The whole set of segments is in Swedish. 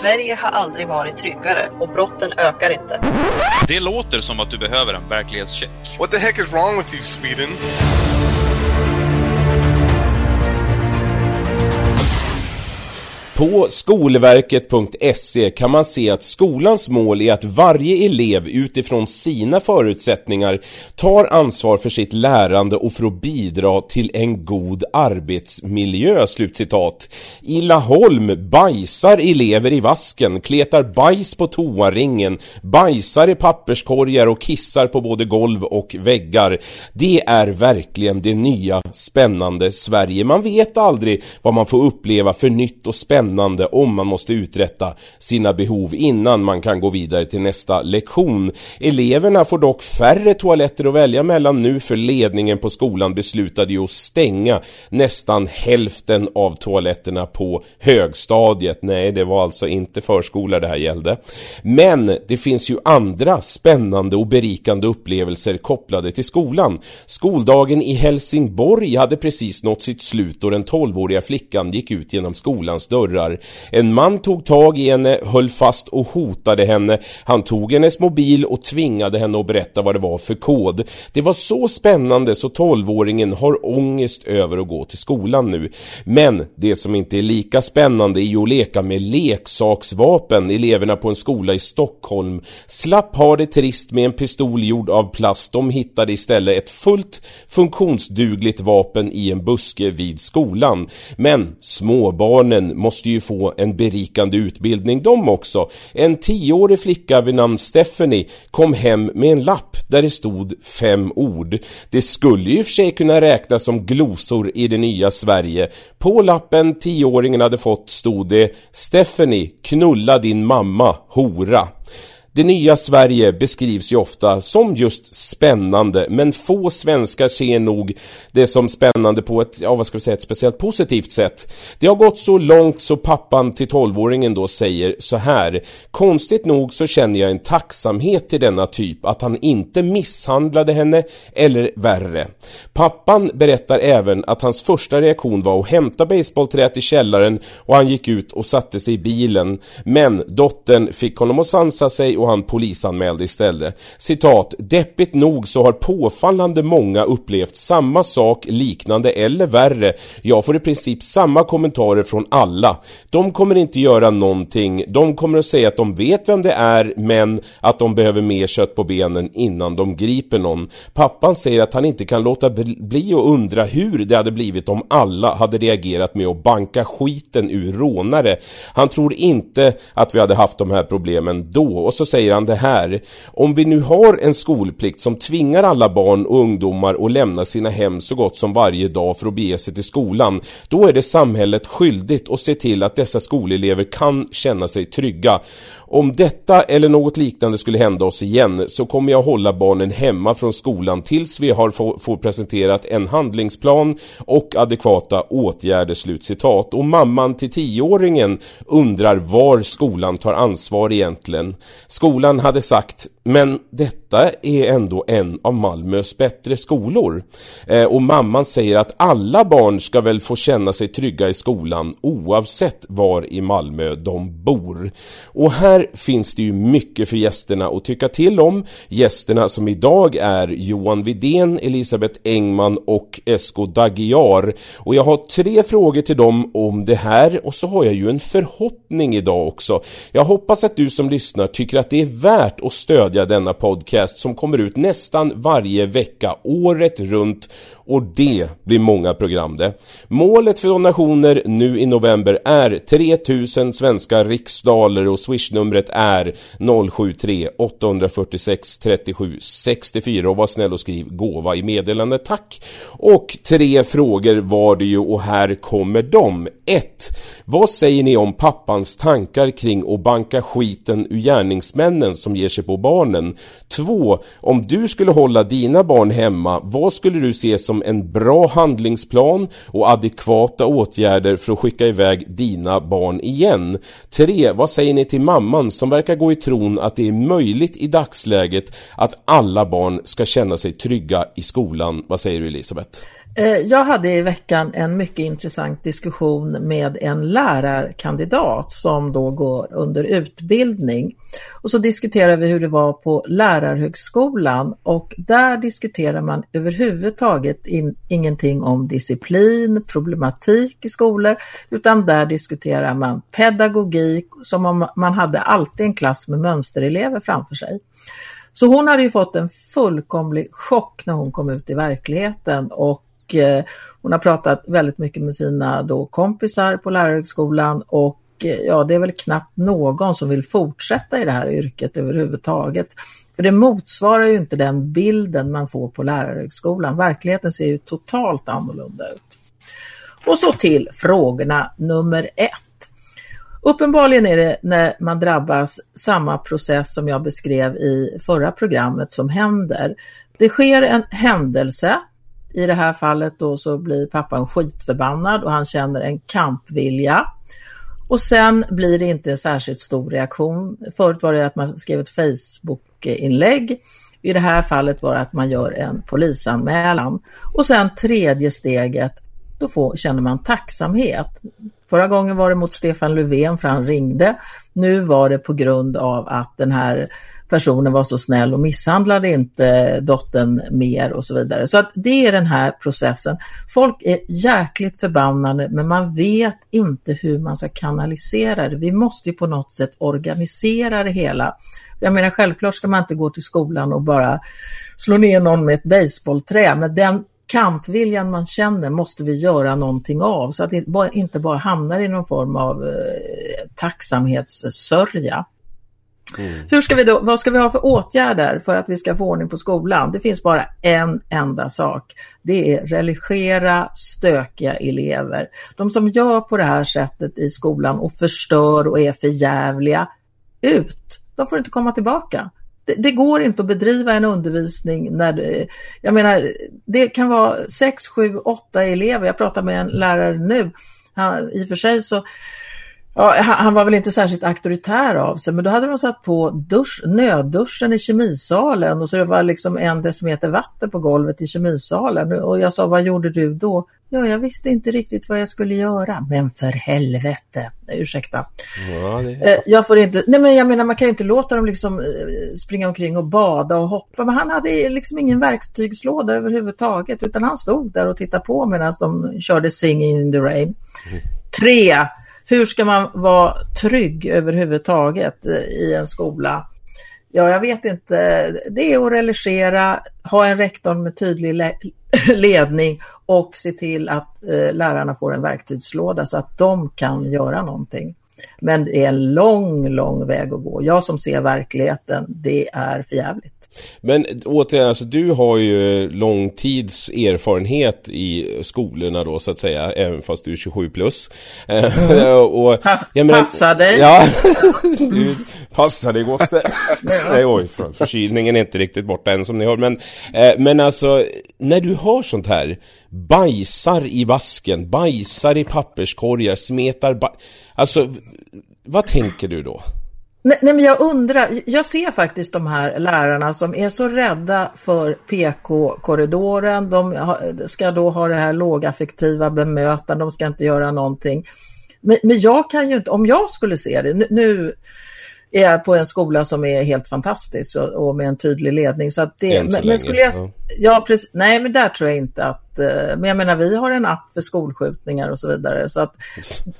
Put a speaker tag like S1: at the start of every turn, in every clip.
S1: Sverige har aldrig varit tryggare och brotten ökar inte.
S2: Det låter som att du behöver en verklighetscheck.
S3: What the heck is wrong with you, Sweden?
S4: På skolverket.se kan man se att skolans mål är att varje elev utifrån sina förutsättningar tar ansvar för sitt lärande och för att bidra till en god arbetsmiljö. Slutcitat. I Laholm bajsar elever i vasken, kletar bajs på toaringen, bajsar i papperskorgar och kissar på både golv och väggar. Det är verkligen det nya spännande Sverige. Man vet aldrig vad man får uppleva för nytt och spännande spännande om man måste uträtta sina behov innan man kan gå vidare till nästa lektion. Eleverna får dock färre toaletter att välja mellan nu för ledningen på skolan beslutade ju att stänga nästan hälften av toaletterna på högstadiet. Nej, det var alltså inte förskola det här gällde. Men det finns ju andra spännande och berikande upplevelser kopplade till skolan. Skoldagen i Helsingborg hade precis nått sitt slut och den 12-åriga flickan gick ut genom skolans dörrar dörrar. En man tog tag i henne, höll fast och hotade henne. Han tog hennes mobil och tvingade henne att berätta vad det var för kod. Det var så spännande så 12-åringen har ångest över att gå till skolan nu. Men det som inte är lika spännande är ju att leka med leksaksvapen. Eleverna på en skola i Stockholm slapp ha det trist med en pistol gjord av plast. De hittade istället ett fullt funktionsdugligt vapen i en buske vid skolan. Men småbarnen måste måste ju få en berikande utbildning de också. En tioårig flicka vid namn Stephanie kom hem med en lapp där det stod fem ord. Det skulle ju för sig kunna räknas som glosor i det nya Sverige. På lappen tioåringen hade fått stod det Stephanie, knulla din mamma, hora. Det nya Sverige beskrivs ju ofta som just spännande men få svenskar ser nog det som spännande på ett, ja vad ska vi säga, ett speciellt positivt sätt. Det har gått så långt så pappan till tolvåringen då säger så här Konstigt nog så känner jag en tacksamhet till denna typ att han inte misshandlade henne eller värre. Pappan berättar även att hans första reaktion var att hämta baseballträet i källaren och han gick ut och satte sig i bilen men dottern fick honom att sansa sig och han polisanmälde istället. Citat, deppigt nog så har påfallande många upplevt samma sak, liknande eller värre. Jag får i princip samma kommentarer från alla. De kommer inte göra någonting. De kommer att säga att de vet vem det är, men att de behöver mer kött på benen innan de griper någon. Pappan säger att han inte kan låta bli att undra hur det hade blivit om alla hade reagerat med att banka skiten ur rånare. Han tror inte att vi hade haft de här problemen då. Och så säger säger han det här. Om vi nu har en skolplikt som tvingar alla barn och ungdomar att lämna sina hem så gott som varje dag för att bege sig till skolan, då är det samhället skyldigt att se till att dessa skolelever kan känna sig trygga. Om detta eller något liknande skulle hända oss igen så kommer jag hålla barnen hemma från skolan tills vi har få, får presenterat en handlingsplan och adekvata åtgärder, slutcitat. Och mamman till tioåringen undrar var skolan tar ansvar egentligen. Skolan hade sagt men detta är ändå en av Malmös bättre skolor. Eh, och mamman säger att alla barn ska väl få känna sig trygga i skolan oavsett var i Malmö de bor. Och här finns det ju mycket för gästerna att tycka till om. Gästerna som idag är Johan Vidén, Elisabeth Engman och Esko Dagiar. Och jag har tre frågor till dem om det här och så har jag ju en förhoppning idag också. Jag hoppas att du som lyssnar tycker att det är värt att stödja denna podcast som kommer ut nästan varje vecka året runt och det blir många program det. Målet för donationer nu i november är 3000 svenska riksdaler och swishnumret är 073 846 37 64 och var snäll och skriv gåva i meddelandet tack. Och tre frågor var det ju och här kommer de. 1. Vad säger ni om pappans tankar kring att banka skiten ur gärningsmännen som ger sig på barnen? 2. Om du skulle hålla dina barn hemma, vad skulle du se som en bra handlingsplan och adekvata åtgärder för att skicka iväg dina barn igen? 3. Vad säger ni till mamman som verkar gå i tron att det är möjligt i dagsläget att alla barn ska känna sig trygga i skolan? Vad säger du Elisabeth?
S5: Eh, jag hade i veckan en mycket intressant diskussion med en lärarkandidat som då går under utbildning. Och så diskuterar vi hur det var på lärarhögskolan och där diskuterar man överhuvudtaget in, ingenting om disciplin, problematik i skolor, utan där diskuterar man pedagogik som om man hade alltid en klass med mönsterelever framför sig. Så hon hade ju fått en fullkomlig chock när hon kom ut i verkligheten och Eh, hon har pratat väldigt mycket med sina då kompisar på lärarhögskolan och eh, ja, det är väl knappt någon som vill fortsätta i det här yrket överhuvudtaget. För det motsvarar ju inte den bilden man får på lärarhögskolan. Verkligheten ser ju totalt annorlunda ut. Och så till frågorna nummer ett. Uppenbarligen är det när man drabbas samma process som jag beskrev i förra programmet som händer. Det sker en händelse i det här fallet då så blir pappan skitförbannad och han känner en kampvilja. Och sen blir det inte en särskilt stor reaktion. Förut var det att man skrev ett Facebook-inlägg. I det här fallet var det att man gör en polisanmälan. Och sen tredje steget, då får, känner man tacksamhet. Förra gången var det mot Stefan Löfven för han ringde. Nu var det på grund av att den här personen var så snäll och misshandlade inte dottern mer och så vidare. Så att det är den här processen. Folk är jäkligt förbannade men man vet inte hur man ska kanalisera det. Vi måste ju på något sätt organisera det hela. Jag menar självklart ska man inte gå till skolan och bara slå ner någon med ett baseballträ men den kampviljan man känner måste vi göra någonting av så att det inte bara hamnar i någon form av eh, tacksamhetssörja. Mm. Hur ska vi då, vad ska vi ha för åtgärder för att vi ska få ordning på skolan? Det finns bara en enda sak. Det är religera stökiga elever. De som gör på det här sättet i skolan och förstör och är för jävliga, ut! De får inte komma tillbaka. Det, det går inte att bedriva en undervisning när det, jag menar, det kan vara sex, sju, åtta elever. Jag pratar med en lärare nu. Han, I och för sig så Ja, han var väl inte särskilt auktoritär av sig, men då hade de satt på dusch, nödduschen i kemisalen och så det var liksom en decimeter vatten på golvet i kemisalen. Och jag sa, vad gjorde du då? Ja, jag visste inte riktigt vad jag skulle göra. Men för helvete, ursäkta. Ja, det... Eh, jag får inte, nej men jag menar man kan ju inte låta dem liksom eh, springa omkring och bada och hoppa. Men han hade liksom ingen verktygslåda överhuvudtaget utan han stod där och tittade på medan de körde Singing in the Rain. Mm. Tre, hur ska man vara trygg överhuvudtaget i en skola? Ja, jag vet inte. Det är att religera, ha en rektor med tydlig le ledning och se till att eh, lärarna får en verktygslåda så att de kan göra någonting. Men det är en lång, lång väg att gå. Jag som ser verkligheten, det är förjävligt.
S4: Men återigen, alltså du har ju lång tids erfarenhet i skolorna då så att säga, även fast du är 27 plus.
S5: Mm. och, Pass, menar, passa dig!
S4: Ja, du, passa dig gosse! Nej, oj, förkylningen är inte riktigt borta än som ni hör. Men, eh, men alltså, när du har sånt här, bajsar i vasken, bajsar i papperskorgar, smetar Alltså, vad tänker du då?
S5: Nej, men jag undrar, jag ser faktiskt de här lärarna som är så rädda för PK-korridoren, de ska då ha det här lågaffektiva bemötandet, de ska inte göra någonting. Men, men jag kan ju inte, om jag skulle se det, nu, är jag på en skola som är helt fantastisk och, och med en tydlig ledning. Så att det, men, men, skulle jag, ja. Ja. precis, nej men där tror jag inte att, eh, men jag menar vi har en app för skolskjutningar och så vidare. Så att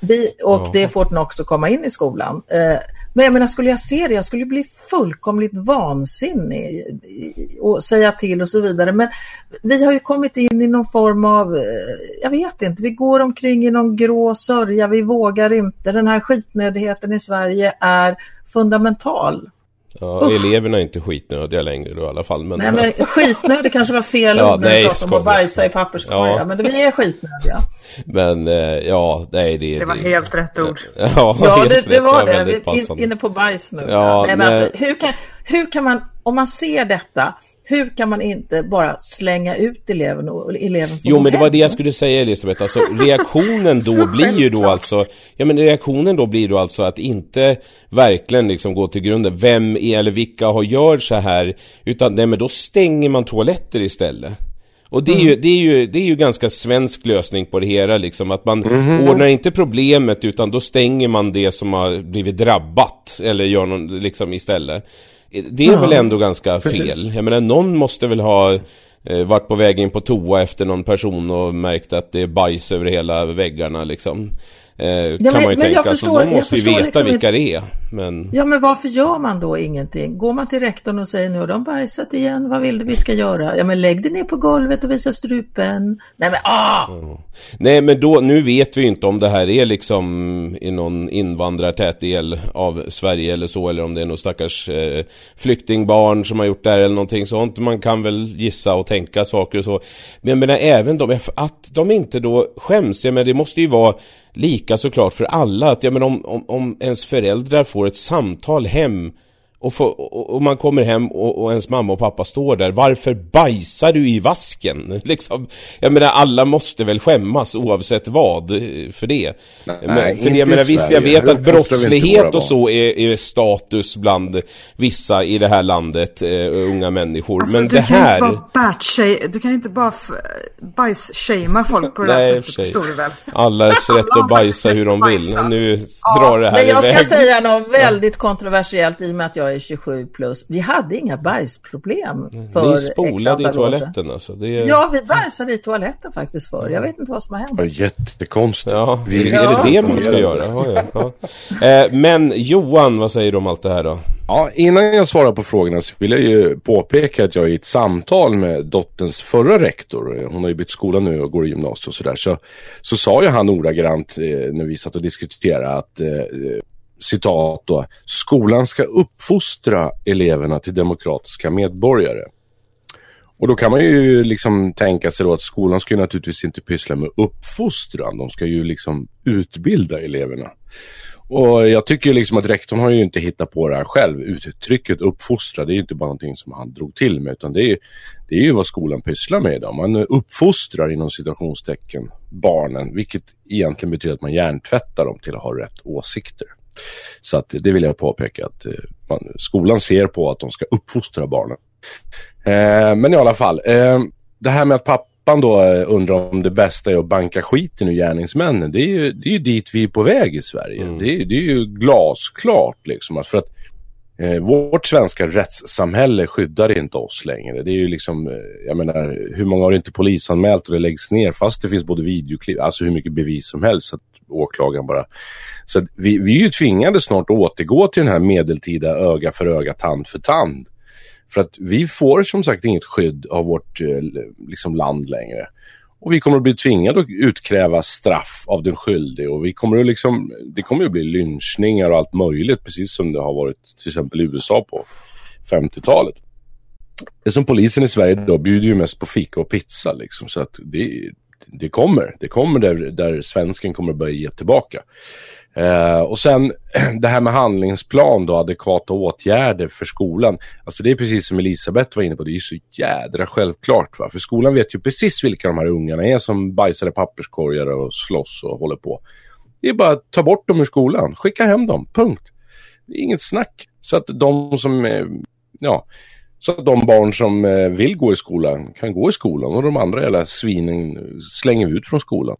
S5: vi, och ja. det får den också komma in i skolan. Eh, men jag menar skulle jag se det, jag skulle bli fullkomligt vansinnig och säga till och så vidare. Men vi har ju kommit in i någon form av, eh, jag vet inte, vi går omkring i någon grå sörja, vi vågar inte. Den här skitnödigheten i Sverige är fundamental.
S4: Ja, Usch. eleverna är inte skitnödiga längre då i alla fall.
S5: Men... Nej, men skitnödig kanske var fel ja, ord när nej, du om att bajsa i papperskorgar. Ja. Men vi är skitnödiga.
S4: Men eh, ja, nej
S1: det... Det var det, helt rätt ord.
S5: Ja, ja det, det var det. Vi är inne på bajs nu. Ja, nej, men alltså, hur, kan, hur kan man, om man ser detta, hur kan man inte bara slänga ut eleven och eleven får
S4: Jo men det var det jag skulle säga Elisabeth, alltså reaktionen då blir ju då alltså Ja men reaktionen då blir då alltså att inte verkligen liksom gå till grunden. Vem är eller vilka har gjort så här? Utan nej men då stänger man toaletter istället. Och det är, ju, det, är ju, det är ju ganska svensk lösning på det hela liksom, att man ordnar inte problemet utan då stänger man det som har blivit drabbat, eller gör någon, liksom istället. Det är väl ändå ganska fel. Jag menar, någon måste väl ha eh, varit på väg in på toa efter någon person och märkt att det är bajs över hela väggarna liksom. Eh, kan
S5: men-
S4: man ju tänka, så då
S5: jag
S4: måste
S5: förstår
S4: veta
S5: liksom
S4: vilka det är. Men...
S5: Ja, men varför gör man då ingenting? Går man till rektorn och säger nu har de bajsat igen, vad vill du vi ska göra? Ja, men lägg dig ner på golvet och visa strupen. Nej, men ah!
S4: Nej men då, nu vet vi inte om det här är liksom i någon invandrartät del av Sverige eller så eller om det är någon stackars eh, flyktingbarn som har gjort det här eller någonting sånt. Man kan väl gissa och tänka saker och så. Men jag menar även de, att de inte då skäms, jag menar det måste ju vara lika såklart för alla att jag menar om, om, om ens föräldrar får får ett samtal hem och, få, och, och man kommer hem och, och ens mamma och pappa står där. Varför bajsar du i vasken? Liksom, jag menar, alla måste väl skämmas oavsett vad för det.
S6: Nej,
S4: Men, för
S6: inte
S4: det, jag menar, visst, jag vet
S6: Här
S4: att brottslighet och så är, är status bland vissa i det här landet, eh, unga människor.
S7: Alltså,
S4: Men
S7: du
S4: det
S7: kan
S4: här...
S7: inte bara du kan inte bara bajs-shamea folk på det
S4: Nej, för
S7: sättet, förstår du väl?
S4: Allas rätt att bajsa hur de vill. Nu drar det här
S5: Men jag ska
S4: iväg.
S5: säga något väldigt kontroversiellt i och med att jag är 27 plus. Vi hade inga bajsproblem för
S4: Ni spolade i toaletten alltså. Det...
S5: Ja, vi bajsade i toaletten faktiskt förr. Jag vet inte vad som har hänt.
S6: Ja, jättekonstigt.
S4: Ja,
S6: Vi-
S4: är det
S5: Ja.
S4: det man ska göra? Ja, ja, ja. Eh, men Johan, vad säger du om allt det här då?
S6: Ja, innan jag svarar på frågorna så vill jag ju påpeka att jag i ett samtal med dotterns förra rektor, hon har ju bytt skola nu och går i gymnasiet och sådär, så, så sa ju han ordagrant eh, när vi satt och diskuterade att, eh, citat då, skolan ska uppfostra eleverna till demokratiska medborgare. Och då kan man ju liksom tänka sig då att skolan ska ju naturligtvis inte pyssla med uppfostran, de ska ju liksom utbilda eleverna. Och jag tycker liksom att rektorn har ju inte hittat på det här själv. Uttrycket uppfostra, det är ju inte bara någonting som han drog till med, utan det är, ju det är ju vad skolan pysslar med idag. Man uppfostrar inom citationstecken barnen, vilket egentligen betyder att man hjärntvättar dem till att ha rätt åsikter. Så att det vill jag påpeka att eh, man, skolan ser på att de ska uppfostra barnen. Eh, men i alla fall, eh, det här med att pappan då eh, undrar om det bästa är att banka skiten ur gärningsmännen. Det är ju, det är ju dit vi är på väg i Sverige.
S4: Mm.
S6: Det, är, det är ju glasklart liksom. För att eh, vårt svenska rättssamhälle skyddar inte oss längre. Det är ju liksom, eh, jag menar, hur många har inte polisanmält och det läggs ner fast det finns både videoklipp, alltså hur mycket bevis som helst. Så åklagaren bara så att vi, vi är ju tvingade snart att återgå till den här medeltida öga för öga, tand för tand. För att vi får som sagt inget skydd av vårt eh, liksom land längre. Och vi kommer att bli tvingade att utkräva straff av den skyldige och vi kommer att liksom, det kommer att bli lynchningar och allt möjligt precis som det har varit till exempel i USA på 50-talet. Det som polisen i Sverige då bjuder ju mest på fika och pizza liksom så att det, det kommer. Det kommer där, där svensken kommer börja ge tillbaka. Eh, och sen det här med handlingsplan då, adekvata åtgärder för skolan. Alltså det är precis som Elisabeth var inne på, det är ju så jädra självklart. Va? För skolan vet ju precis vilka de här ungarna är som bajsar i papperskorgar och slåss och håller på. Det är bara att ta bort dem ur skolan, skicka hem dem, punkt. Det är inget snack. Så att de som, ja, så att de barn som eh, vill gå i skolan kan gå i skolan och de andra jävla svinen slänger vi ut från skolan.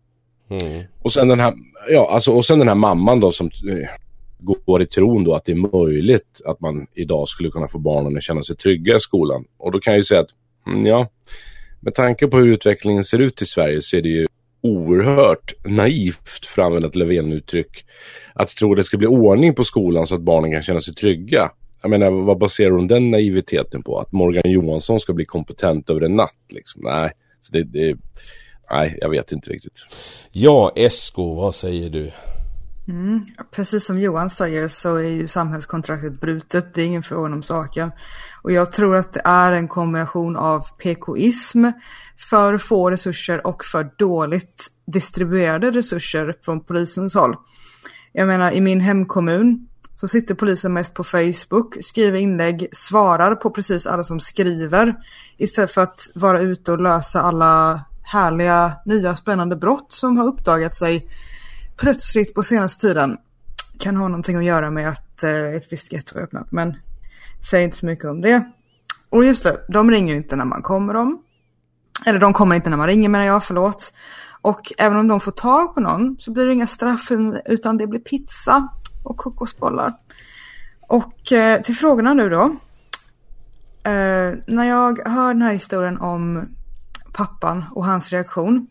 S4: Mm.
S6: Och sen den här, ja, alltså, och sen den här mamman då som eh, går i tron då att det är möjligt att man idag skulle kunna få barnen att känna sig trygga i skolan. Och då kan jag ju säga att, mm, ja, med tanke på hur utvecklingen ser ut i Sverige så är det ju oerhört naivt, för att använda ett Löfven-uttryck, att tro att det ska bli ordning på skolan så att barnen kan känna sig trygga. Jag menar, vad baserar hon den naiviteten på? Att Morgan Johansson ska bli kompetent över en natt? Liksom? Nej, så det, det, nej, jag vet inte riktigt.
S4: Ja, Esko, vad säger du?
S7: Precis som Johan säger så är ju samhällskontraktet brutet, det är ingen fråga om saken. Och jag tror att det är en kombination av PKism, för få resurser och för dåligt distribuerade resurser från polisens håll. Jag menar i min hemkommun så sitter polisen mest på Facebook, skriver inlägg, svarar på precis alla som skriver istället för att vara ute och lösa alla härliga nya spännande brott som har uppdagat sig plötsligt på senaste tiden. Kan ha någonting att göra med att eh, ett visst getto är öppnat men säger inte så mycket om det. Och just det, de ringer inte när man kommer dem. Eller de kommer inte när man ringer menar jag, förlåt. Och även om de får tag på någon så blir det inga straff utan det blir pizza och kokosbollar. Och eh, till frågorna nu då. Eh, när jag hör den här historien om pappan och hans reaktion.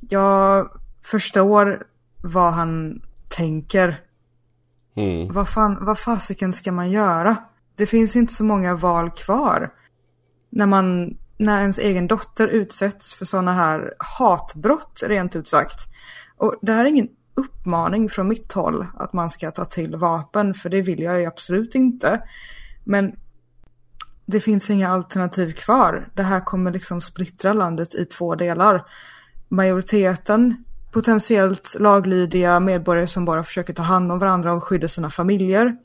S7: Jag förstår vad han tänker.
S4: Mm.
S7: Vad, fan, vad fasiken ska man göra? Det finns inte så många val kvar. När, man, när ens egen dotter utsätts för sådana här hatbrott rent ut sagt. Och det här är ingen uppmaning från mitt håll att man ska ta till vapen, för det vill jag ju absolut inte. Men det finns inga alternativ kvar. Det här kommer liksom splittra landet i två delar. Majoriteten, potentiellt laglydiga medborgare som bara försöker ta hand om varandra och skydda sina familjer.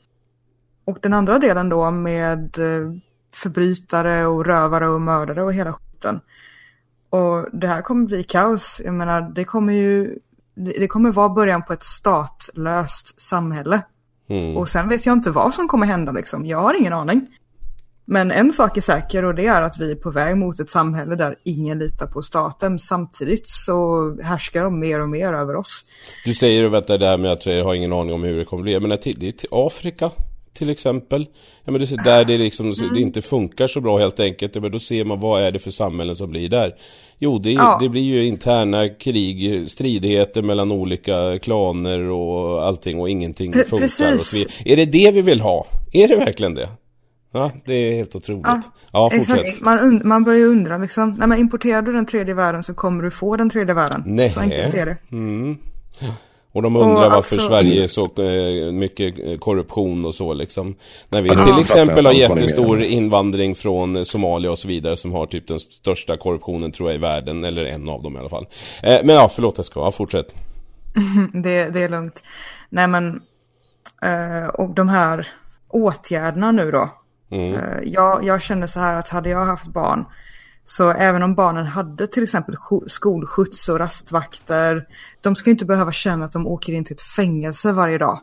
S7: Och den andra delen då med eh, förbrytare och rövare och mördare och hela skiten. Och det här kommer bli kaos. Jag menar, det kommer ju det kommer vara början på ett statlöst samhälle.
S4: Mm.
S7: Och sen vet jag inte vad som kommer hända liksom. Jag har ingen aning. Men en sak är säker och det är att vi är på väg mot ett samhälle där ingen litar på staten. Samtidigt så härskar de mer och mer över oss.
S4: Du säger att det där med att jag har ingen aning om hur det kommer bli. Jag menar till, till Afrika till exempel. Ja, men det är där det, liksom,
S7: Mm.
S4: det inte funkar så bra helt enkelt. Ja, men då ser man vad är det för samhällen som blir där. Jo, det,
S7: Ja.
S4: det blir ju interna krig, stridigheter mellan olika klaner och allting och ingenting
S7: Pre-
S4: funkar. Och så vidare. Är det det vi vill ha? Är det verkligen det? Ja, det är helt otroligt. Ja,
S7: Ja. Exakt. Man, man börjar ju undra liksom. Nej men importerar du den tredje världen så kommer du få den tredje världen.
S4: Nej.
S7: Så enkelt är det.
S4: Mm. Och de undrar
S7: Och
S4: varför
S7: alltså-
S4: Sverige är så eh, mycket eh, korruption och så liksom. När vi
S6: Ja,
S4: till exempel har jättestor invandring från Somalia och så vidare som har typ den största korruptionen tror jag i världen, eller en av dem i alla fall. Eh, men ja, förlåt jag ska, ja, fortsätt.
S7: Det, det är lugnt. Nej men, och de här åtgärderna nu då.
S4: Mm.
S7: Jag, jag känner så här att hade jag haft barn så även om barnen hade till exempel skolskjuts och rastvakter, de ska inte behöva känna att de åker in till ett fängelse varje dag.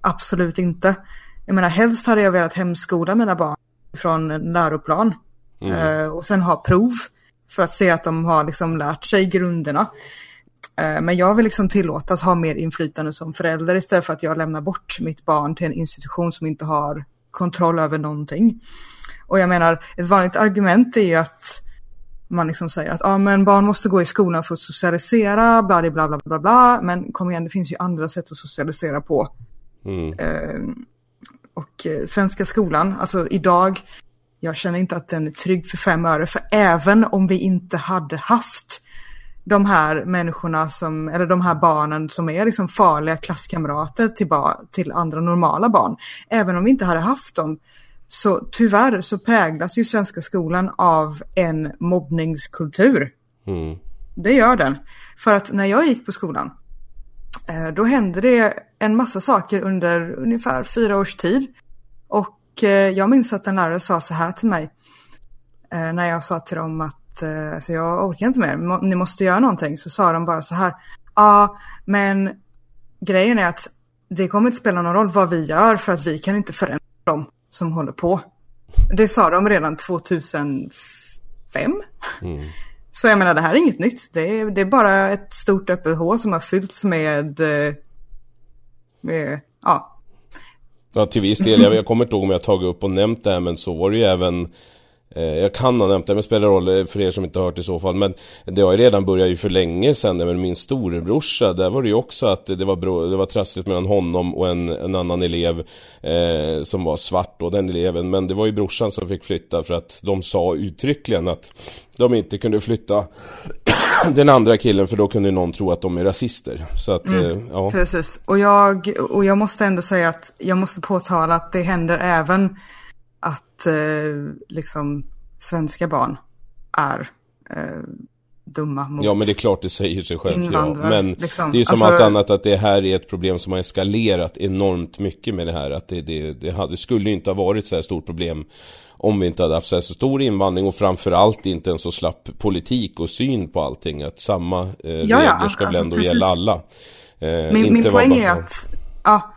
S7: Absolut inte. Jag menar helst hade jag velat hemskola mina barn från en läroplan eh, och sen ha prov för att se att de har liksom lärt sig grunderna. Eh, Men jag vill liksom tillåtas ha mer inflytande som förälder istället för att jag lämnar bort mitt barn till en institution som inte har kontroll över någonting. Och jag menar, ett vanligt argument är ju att man liksom säger att ah, men barn måste gå i skolan för att socialisera, bla bla bla bla bla. Men kom igen, det finns ju andra sätt att socialisera på.
S4: Mm.
S7: Eh, och eh, svenska skolan, alltså idag, jag känner inte att den är trygg för fem öre. För även om vi inte hade haft de här människorna som, eller de här barnen som är liksom farliga klasskamrater till, ba, till andra normala barn. Även om vi inte hade haft dem, så tyvärr så präglas ju svenska skolan av en mobbningskultur.
S4: Mm.
S7: Det gör den. För att när jag gick på skolan, eh, då hände det en massa saker under ungefär fyra års tid. Och eh, jag minns att en lärare sa så här till mig, eh, när jag sa till dem att alltså jag orkar inte mer, ni måste göra någonting. Så sa de bara så här, ja men grejen är att det kommer inte spela någon roll vad vi gör för att vi kan inte förändra dem som håller på. Det sa de redan 2005.
S4: Mm.
S7: Så jag menar det här är inget nytt. Det är, det är bara ett stort öppet hål som har fyllts med, eh, med ja,
S4: Ja, till viss del. Jag, jag kommer inte ihåg om jag tagit upp och nämnt det här, men så var det ju även jag kan ha nämnt det, men spelar roll eh, för er som inte har hört i så fall. Men det har ju redan börjat ju för länge sedan. Men min storebrorsa, där var det ju också att det var, bro, det var trassligt mellan honom och en, en annan elev eh, som var svart och den eleven. Men det var ju brorsan som fick flytta för att de sa uttryckligen att de inte kunde flytta den andra killen för då kunde någon tro att de är rasister. Så att, eh, ja.
S7: precis. Och jag, och jag måste ändå säga att jag måste påtala att det händer även att eh, liksom svenska barn är eh, dumma mot
S4: Ja men det är klart det säger sig självt ja. Men
S7: liksom.
S4: det är ju som
S7: Alltså-
S4: allt annat att det här är ett problem som har eskalerat enormt mycket med det här. Att det, det, det, hade, det skulle ju inte ha varit så här stort problem om vi inte hade haft så här så stor invandring och framförallt inte en så slapp politik och syn på allting. Att samma eh, regler ska väl
S7: alltså,
S4: ändå gälla alla. Eh,
S7: Min, min poäng
S4: bara-
S7: är att, ja,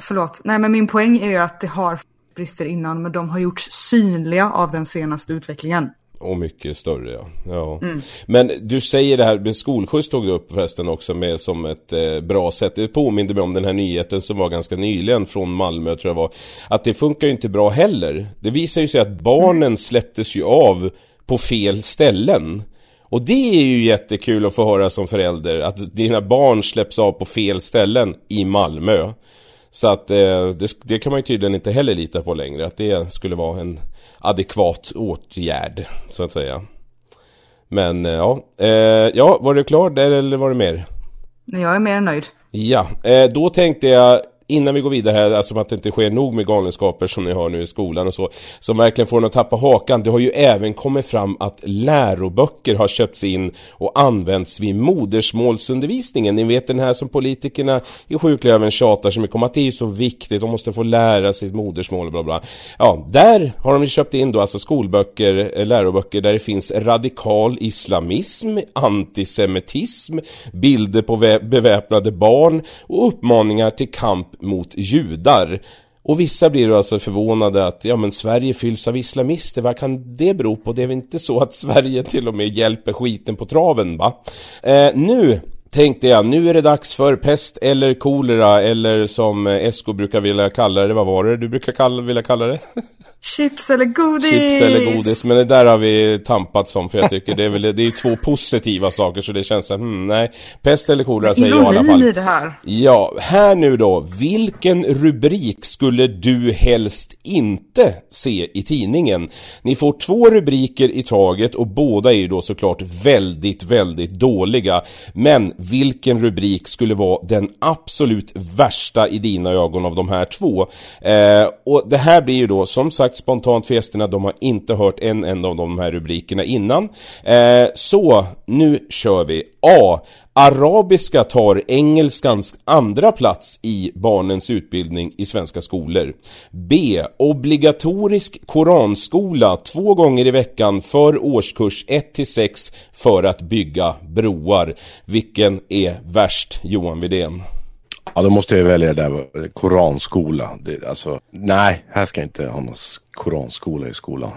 S7: förlåt, nej men min poäng är ju att det har brister innan men de har gjorts synliga av den senaste utvecklingen.
S4: Och mycket större ja. ja. Men du säger det här med skolskjuts tog du upp förresten också med som ett eh, bra sätt. Det påminde mig om den här nyheten som var ganska nyligen från Malmö tror jag var. Att det funkar ju inte bra heller. Det visar ju sig att barnen släpptes ju av på fel ställen. Och det är ju jättekul att få höra som förälder att dina barn släpps av på fel ställen i Malmö. Så att eh, det, det kan man ju tydligen inte heller lita på längre att det skulle vara en adekvat åtgärd så att säga. Men eh, ja, eh, ja var du klar där eller var det mer?
S7: Jag är mer nöjd.
S4: Ja, då tänkte jag innan vi går vidare här, alltså att det inte sker nog med galenskaper som ni har nu i skolan och så, som verkligen får en att tappa hakan. Det har ju även kommit fram att läroböcker har köpts in och använts vid modersmålsundervisningen. Ni vet den här som politikerna i sjuklöven tjatar så mycket om att det är så viktigt, de måste få lära sitt modersmål och bla bla. Ja, där har de ju köpt in då alltså skolböcker, eh, läroböcker där det finns radikal islamism, antisemitism, bilder på beväpnade barn och uppmaningar till kamp mot judar. Och vissa blir alltså förvånade att ja men Sverige fylls av islamister, vad kan det bero på? Det är väl inte så att Sverige till och med hjälper skiten på traven va? Eh, nu tänkte jag, nu är det dags för pest eller kolera eller som Esko brukar vilja kalla det, vad var det du brukar kalla, vilja kalla det?
S7: Chips eller godis!
S4: Chips eller godis, men det där har vi tampats om för jag tycker det är väl, det är två positiva saker så det känns så hmm, nej. Pest eller kolera säger jag i alla fall.
S7: i det här.
S4: Ja, här nu då. Vilken rubrik skulle du helst inte se i tidningen? Ni får två rubriker i taget och båda är ju då såklart väldigt, väldigt dåliga. Men vilken rubrik skulle vara den absolut värsta i dina ögon av de här två? Eh, och det här blir ju då som sagt spontant för gästerna, de har inte hört en enda av de här rubrikerna innan. Eh, så, nu kör vi. A. Arabiska tar engelskans andra plats i barnens utbildning i svenska skolor. B. Obligatorisk koranskola två gånger i veckan för årskurs 1-6 för att bygga broar. Vilken är värst, Johan Widén?
S6: Ja, då måste jag välja det där koranskola. Det, alltså, nej, här ska jag inte ha någon koranskola i skolan.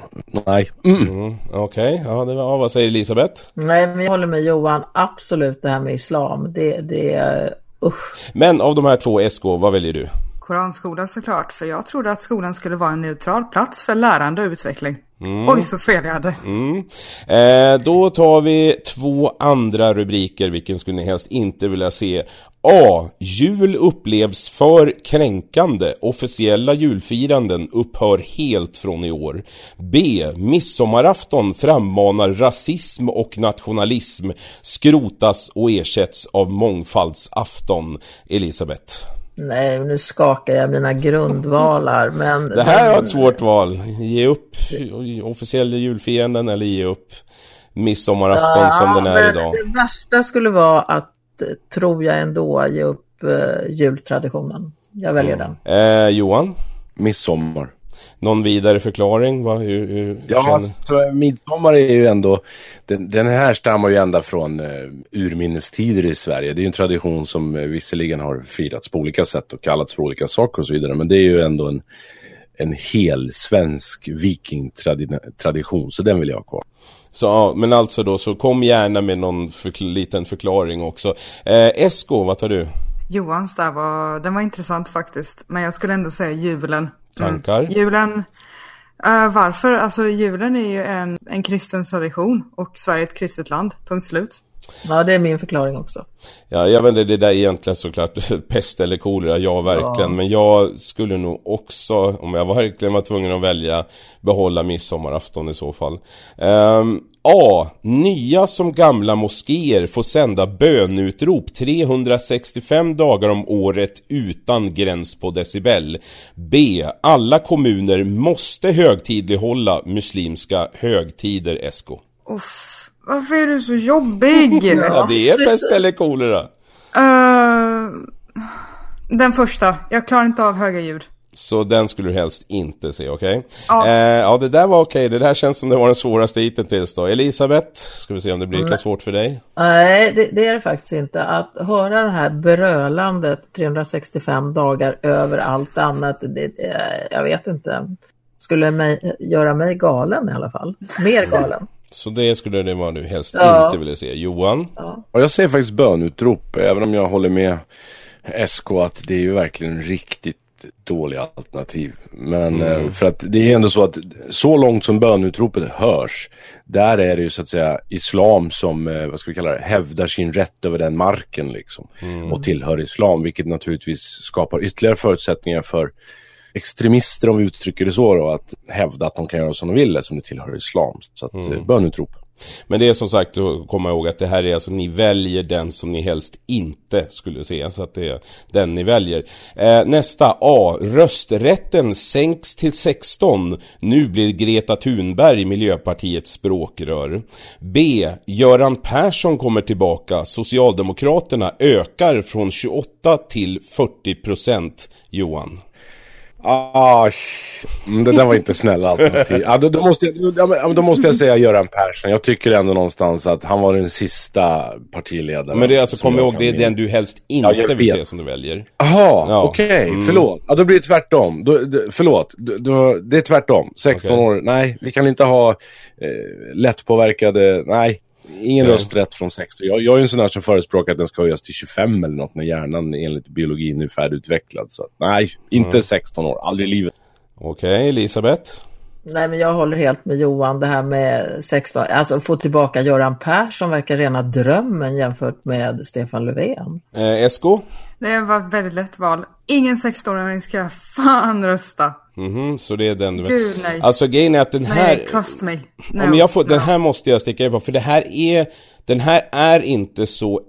S6: Nej. Mm.
S4: Mm, Okej, okay. ja, vad säger Elisabeth?
S5: Nej, men jag håller med Johan. Absolut det här med islam. Det, det usch.
S4: Men av de här två SK, vad väljer du?
S7: Koranskola såklart, för jag trodde att skolan skulle vara en neutral plats för lärande och utveckling. Mm. Oj, så fel jag hade.
S4: Mm. Eh, då tar vi två andra rubriker, vilken skulle ni helst inte vilja se? A. Jul upplevs för kränkande. Officiella julfiranden upphör helt från i år. B. Midsommarafton frammanar rasism och nationalism. Skrotas och ersätts av mångfaldsafton. Elisabeth.
S5: Nej, nu skakar jag mina grundvalar, men...
S4: Det här var ett svårt val. Ge upp officiella julfiranden eller ge upp midsommarafton ja, som den är idag.
S5: Det värsta skulle vara att, tror jag ändå, ge upp uh, jultraditionen. Jag väljer mm.
S4: den. Eh, Johan?
S6: Midsommar.
S4: Någon vidare förklaring? Va? Hur, hur
S6: ja, känner... alltså, midsommar är ju ändå, den, den här stammar ju ända från uh, urminnes tider i Sverige. Det är ju en tradition som uh, visserligen har firats på olika sätt och kallats för olika saker och så vidare. Men det är ju ändå en, en hel svensk vikingtradition, så den vill jag ha kvar.
S4: Så, ja, men alltså då, så kom gärna med någon för, liten förklaring också. Eh, Esko, vad tar du?
S7: Johans där var, den var intressant faktiskt. Men jag skulle ändå säga julen.
S4: Tankar? Mm.
S7: Julen, uh, varför? Alltså julen är ju en, en kristen tradition och Sverige är ett kristet land, punkt slut.
S5: Ja, det är min förklaring också.
S4: Ja, jag vet inte, det där är egentligen såklart pest eller kolera, ja verkligen. Ja. Men jag skulle nog också, om jag verkligen var tvungen att välja, behålla midsommarafton i så fall. Um, A. Nya som gamla moskéer får sända bönutrop 365 dagar om året utan gräns på decibel. B. Alla kommuner måste högtidlighålla muslimska högtider, Esko.
S7: Uff. Varför är du så jobbig?
S4: ja, det är pest eller kolera.
S7: Uh, den första. Jag klarar inte av höga ljud.
S4: Så den skulle du helst inte se, okej? Okay? Ja. Eh, ja, det där var okej. Okay. Det där känns som det var den svåraste hittills då. Elisabeth, ska vi se om det blir lika svårt för dig?
S5: Nej, det, det, är det faktiskt inte. Att höra det här brölandet 365 dagar över allt annat, det, det, jag vet inte. skulle mig, göra mig galen i alla fall. Mer galen.
S4: Så det skulle det vara du helst
S5: Ja.
S4: inte ville se. Johan?
S6: Och jag säger faktiskt bönutrop, även om jag håller med SK att det är ju verkligen riktigt dåliga alternativ. Men
S4: Mm.
S6: eh, för att det är ändå så att så långt som bönutropet hörs, där är det ju så att säga islam som, eh, vad ska vi kalla det, hävdar sin rätt över den marken liksom.
S4: Mm.
S6: Och tillhör islam, vilket naturligtvis skapar ytterligare förutsättningar för extremister, om vi uttrycker det så då, att hävda att de kan göra som de vill, som det tillhör islam. Så att
S4: Mm.
S6: eh, bönutrop.
S4: Men det är som sagt att komma ihåg att det här är alltså, ni väljer den som ni helst inte skulle se. Så att det är den ni väljer. Eh, nästa A. Rösträtten sänks till 16. Nu blir Greta Thunberg Miljöpartiets språkrör. B. Göran Persson kommer tillbaka. Socialdemokraterna ökar från 28 till 40 procent. Johan.
S6: Ah, det där var inte snälla alternativ. Ah, då, då, måste jag, då, ja, ja, då måste jag säga Göran Persson. Jag tycker ändå någonstans att han var den sista partiledaren.
S4: Men det är alltså, kom ihåg, det är den du helst
S6: Ja,
S4: inte vill
S6: vet.
S4: se som du väljer.
S6: Jaha,
S4: Ja.
S6: okej,
S4: Mm.
S6: förlåt. Ja, då blir det tvärtom. Då, då, förlåt, då, det är tvärtom. 16
S4: Okej.
S6: år, nej, vi kan inte ha eh, lättpåverkade, nej. Ingen
S4: Nej.
S6: rösträtt från 16. Jag, jag är ju en sån där som förespråkar att den ska höjas till 25 eller något när hjärnan enligt biologin är färdigutvecklad. Så nej, inte
S4: Mm.
S6: 16 år, aldrig i livet.
S4: Okej, Elisabeth?
S5: Nej, men jag håller helt med Johan. Det här med 16, alltså få tillbaka Göran Persson verkar rena drömmen jämfört med Stefan Löfven.
S4: Eh, Esko?
S7: Det var ett väldigt lätt val. Ingen 16-åring ska fan rösta.
S4: Mhm, så det är den du
S7: Gud nej.
S4: Alltså grejen är att den här...
S7: nej, trust me. No,
S4: men jag får, Den
S7: no.
S4: här måste jag sticka på, för det här är... Den här är inte så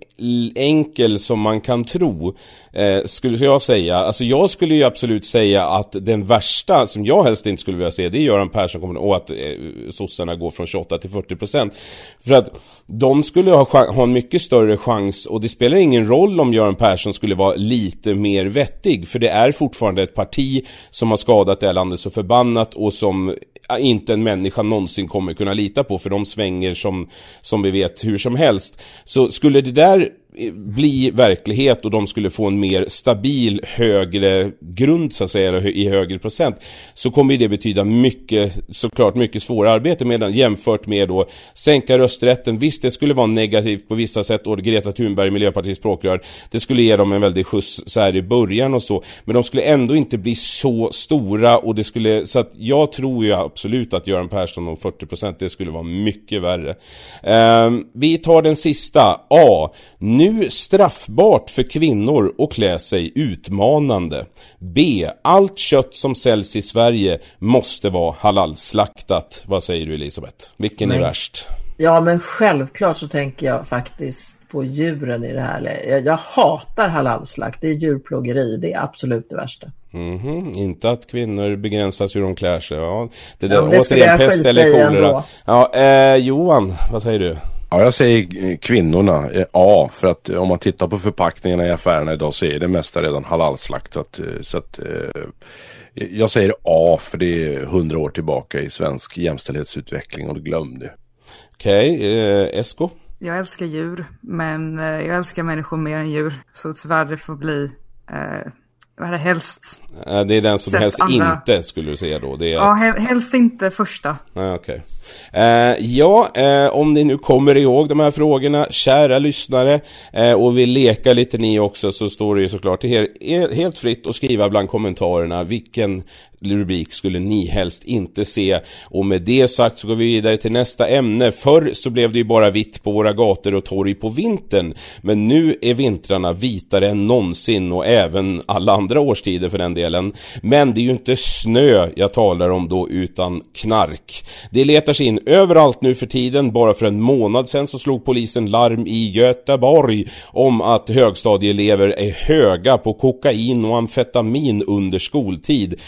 S4: enkel som man kan tro, eh, skulle jag säga. Alltså jag skulle ju absolut säga att den värsta, som jag helst inte skulle vilja se, det är Göran Persson kommer och att eh, sossarna går från 28 till 40 procent. För att de skulle ha, ha en mycket större chans, och det spelar ingen roll om Göran Persson skulle vara lite mer vettig, för det är fortfarande ett parti som har skadat det här landet så förbannat och som inte en människa någonsin kommer kunna lita på för de svänger som, som vi vet hur som helst. Så skulle det där Eh, bli verklighet och de skulle få en mer stabil högre grund så att säga, i högre procent så kommer det betyda mycket, såklart mycket svårare arbete medan jämfört med då sänka rösträtten. Visst, det skulle vara negativt på vissa sätt och Greta Thunberg, Miljöpartiets språkrör, det skulle ge dem en väldig skjuts så här i början och så, men de skulle ändå inte bli så stora och det skulle, så att jag tror ju absolut att Göran Persson och 40 procent, det skulle vara mycket värre. Um, vi tar den sista, A. Nu straffbart för kvinnor att klä sig utmanande. B. Allt kött som säljs i Sverige måste vara halalslaktat. Vad säger du Elisabeth? Vilken är
S5: Nej.
S4: värst?
S5: Ja, men självklart så tänker jag faktiskt på djuren i det här. Jag, jag hatar halalslakt, det är djurplågeri, det är absolut det värsta.
S4: Mhm, inte att kvinnor begränsas hur de klär sig. Ja, det
S5: Ja,
S4: där,
S5: men det
S4: återigen pest eller kolera. Ja, eh, Johan, vad säger du?
S6: Ja, jag säger eh, kvinnorna. eh, A, för att eh, om man tittar på förpackningarna i affärerna idag så är det mesta redan halalslaktat. eh, Så att, eh, jag säger A, för det är hundra år tillbaka i svensk jämställdhetsutveckling och glöm det.
S4: Okej, eh, Esko?
S7: Jag älskar djur, men eh, jag älskar människor mer än djur. Så tyvärr det får bli, eh, vad det helst?
S4: Eh, det är den som helst
S7: andra-
S4: inte skulle du säga då. Det är
S7: Ja, hel- helst inte första.
S4: Nej, okej. Eh, ja, eh, om ni nu kommer ihåg de här frågorna, kära lyssnare, eh, och vill leka lite ni också, så står det ju såklart er helt fritt att skriva bland kommentarerna vilken rubrik skulle ni helst inte se. Och med det sagt så går vi vidare till nästa ämne. Förr så blev det ju bara vitt på våra gator och torg på vintern, men nu är vintrarna vitare än någonsin och även alla andra årstider för den delen. Men det är ju inte snö jag talar om då, utan knark. Det letar sig in överallt nu för tiden. Bara för en månad sedan så slog polisen larm i Göteborg om att högstadieelever är höga på kokain och amfetamin under skoltid.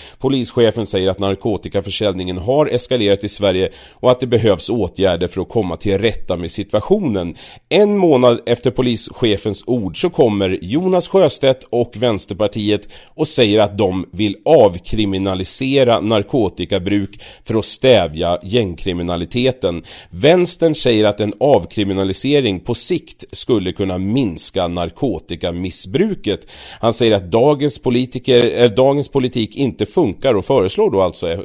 S4: Polischefen säger att narkotikaförsäljningen har eskalerat i Sverige och att det behövs åtgärder för att komma till rätta med situationen. En månad efter polischefens ord så kommer Jonas Sjöstedt och Vänsterpartiet och säger att de de vill avkriminalisera narkotikabruk för att stävja gängkriminaliteten. Vänstern säger att en avkriminalisering på sikt skulle kunna minska narkotikamissbruket. Han säger att dagens, politiker, äh, dagens politik inte funkar och föreslår då alltså eh,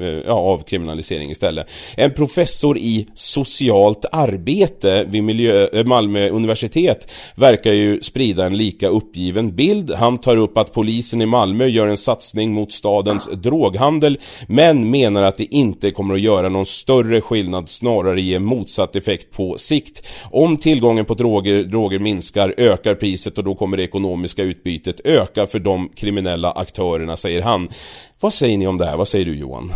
S4: eh, ja, avkriminalisering istället. En professor i socialt arbete vid miljö, eh, Malmö universitet verkar ju sprida en lika uppgiven bild. Han tar upp att polisen i Malmö gör en satsning mot stadens droghandel men menar att det inte kommer att göra någon större skillnad, snarare ge motsatt effekt på sikt. Om tillgången på droger, droger minskar ökar priset och då kommer det ekonomiska utbytet öka för de kriminella aktörerna, säger han. Vad säger ni om det här? Vad säger du Johan?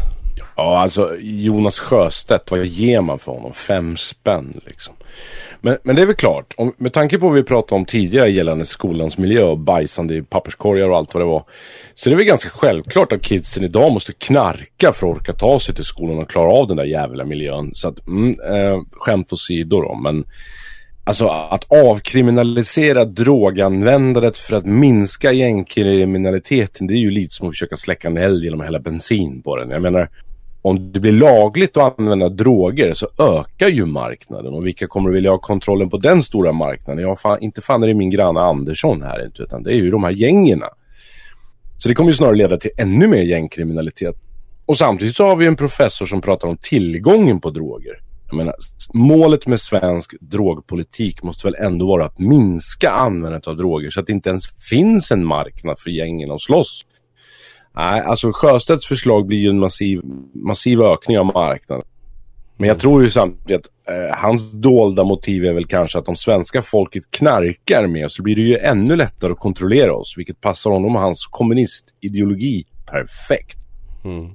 S6: Ja, alltså Jonas Sjöstedt, vad ger man för honom? Fem spänn liksom. Men, men det är väl klart, om, med tanke på vad vi pratade om tidigare gällande skolans miljö och bajsande i papperskorgar och allt vad det var. Så det är väl ganska självklart att kidsen idag måste knarka för att orka ta sig till skolan och klara av den där jävla miljön. Så att, mm, eh, skämt åsido då, men Alltså att avkriminalisera droganvändandet för att minska gängkriminaliteten det är ju lite som att försöka släcka en eld genom att hälla bensin på den. Jag menar, om det blir lagligt att använda droger så ökar ju marknaden och vilka kommer att vilja ha kontrollen på den stora marknaden? Jag fan, inte fan är det min granne Andersson här inte, utan det är ju de här gängerna. Så det kommer ju snarare leda till ännu mer gängkriminalitet. Och samtidigt så har vi en professor som pratar om tillgången på droger. Jag menar, målet med svensk drogpolitik måste väl ändå vara att minska användandet av droger så att det inte ens finns en marknad för gängen att slåss. Nej, alltså Sjöstedts förslag blir ju en massiv, massiv ökning av marknaden. Men jag tror ju samtidigt att eh, hans dolda motiv är väl kanske att om svenska folket knarkar mer så blir det ju ännu lättare att kontrollera oss, vilket passar honom och hans kommunistideologi perfekt.
S4: Mm.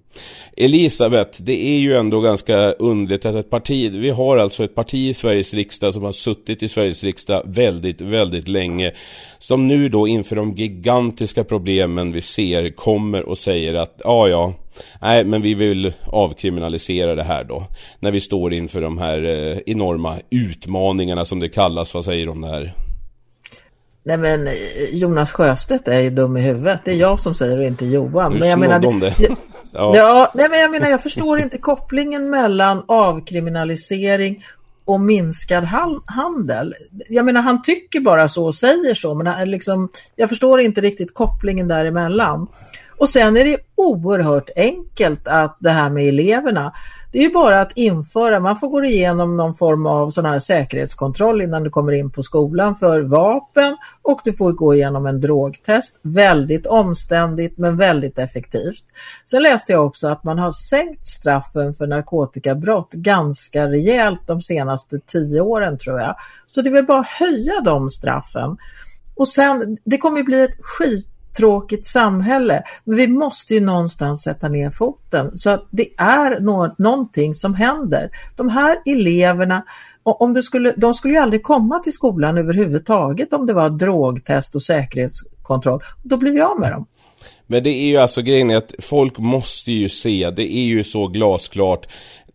S4: Elisabeth, det är ju ändå ganska underligt att ett parti, vi har alltså ett parti i Sveriges riksdag som har suttit i Sveriges riksdag väldigt, väldigt länge. Som nu då inför de gigantiska problemen vi ser kommer och säger att ja, ja, nej, men vi vill avkriminalisera det här då. När vi står inför de här eh, enorma utmaningarna som det kallas, vad säger de där?
S5: Nej men eh, Jonas Sjöstedt är ju dum i huvudet. Det är jag som säger det, inte Johan. Men jag menar,
S4: hon det.
S5: Ja, ja nej, men jag menar jag förstår inte kopplingen mellan avkriminalisering och minskad handel. Jag menar han tycker bara så och säger så men liksom, jag förstår inte riktigt kopplingen däremellan. Och sen är det oerhört enkelt att det här med eleverna, det är ju bara att införa, man får gå igenom någon form av sån här säkerhetskontroll innan du kommer in på skolan för vapen och du får gå igenom en drogtest. Väldigt omständigt men väldigt effektivt. Sen läste jag också att man har sänkt straffen för narkotikabrott ganska rejält de senaste tio åren tror jag. Så det är väl bara att höja de straffen. Och sen, det kommer bli ett skit tråkigt samhälle. Men vi måste ju någonstans sätta ner foten så att det är no någonting som händer. De här eleverna, om det skulle, de skulle ju aldrig komma till skolan överhuvudtaget om det var drogtest och säkerhetskontroll. Då blir vi av med dem.
S4: Men det är ju alltså grejen att folk måste ju se, det är ju så glasklart.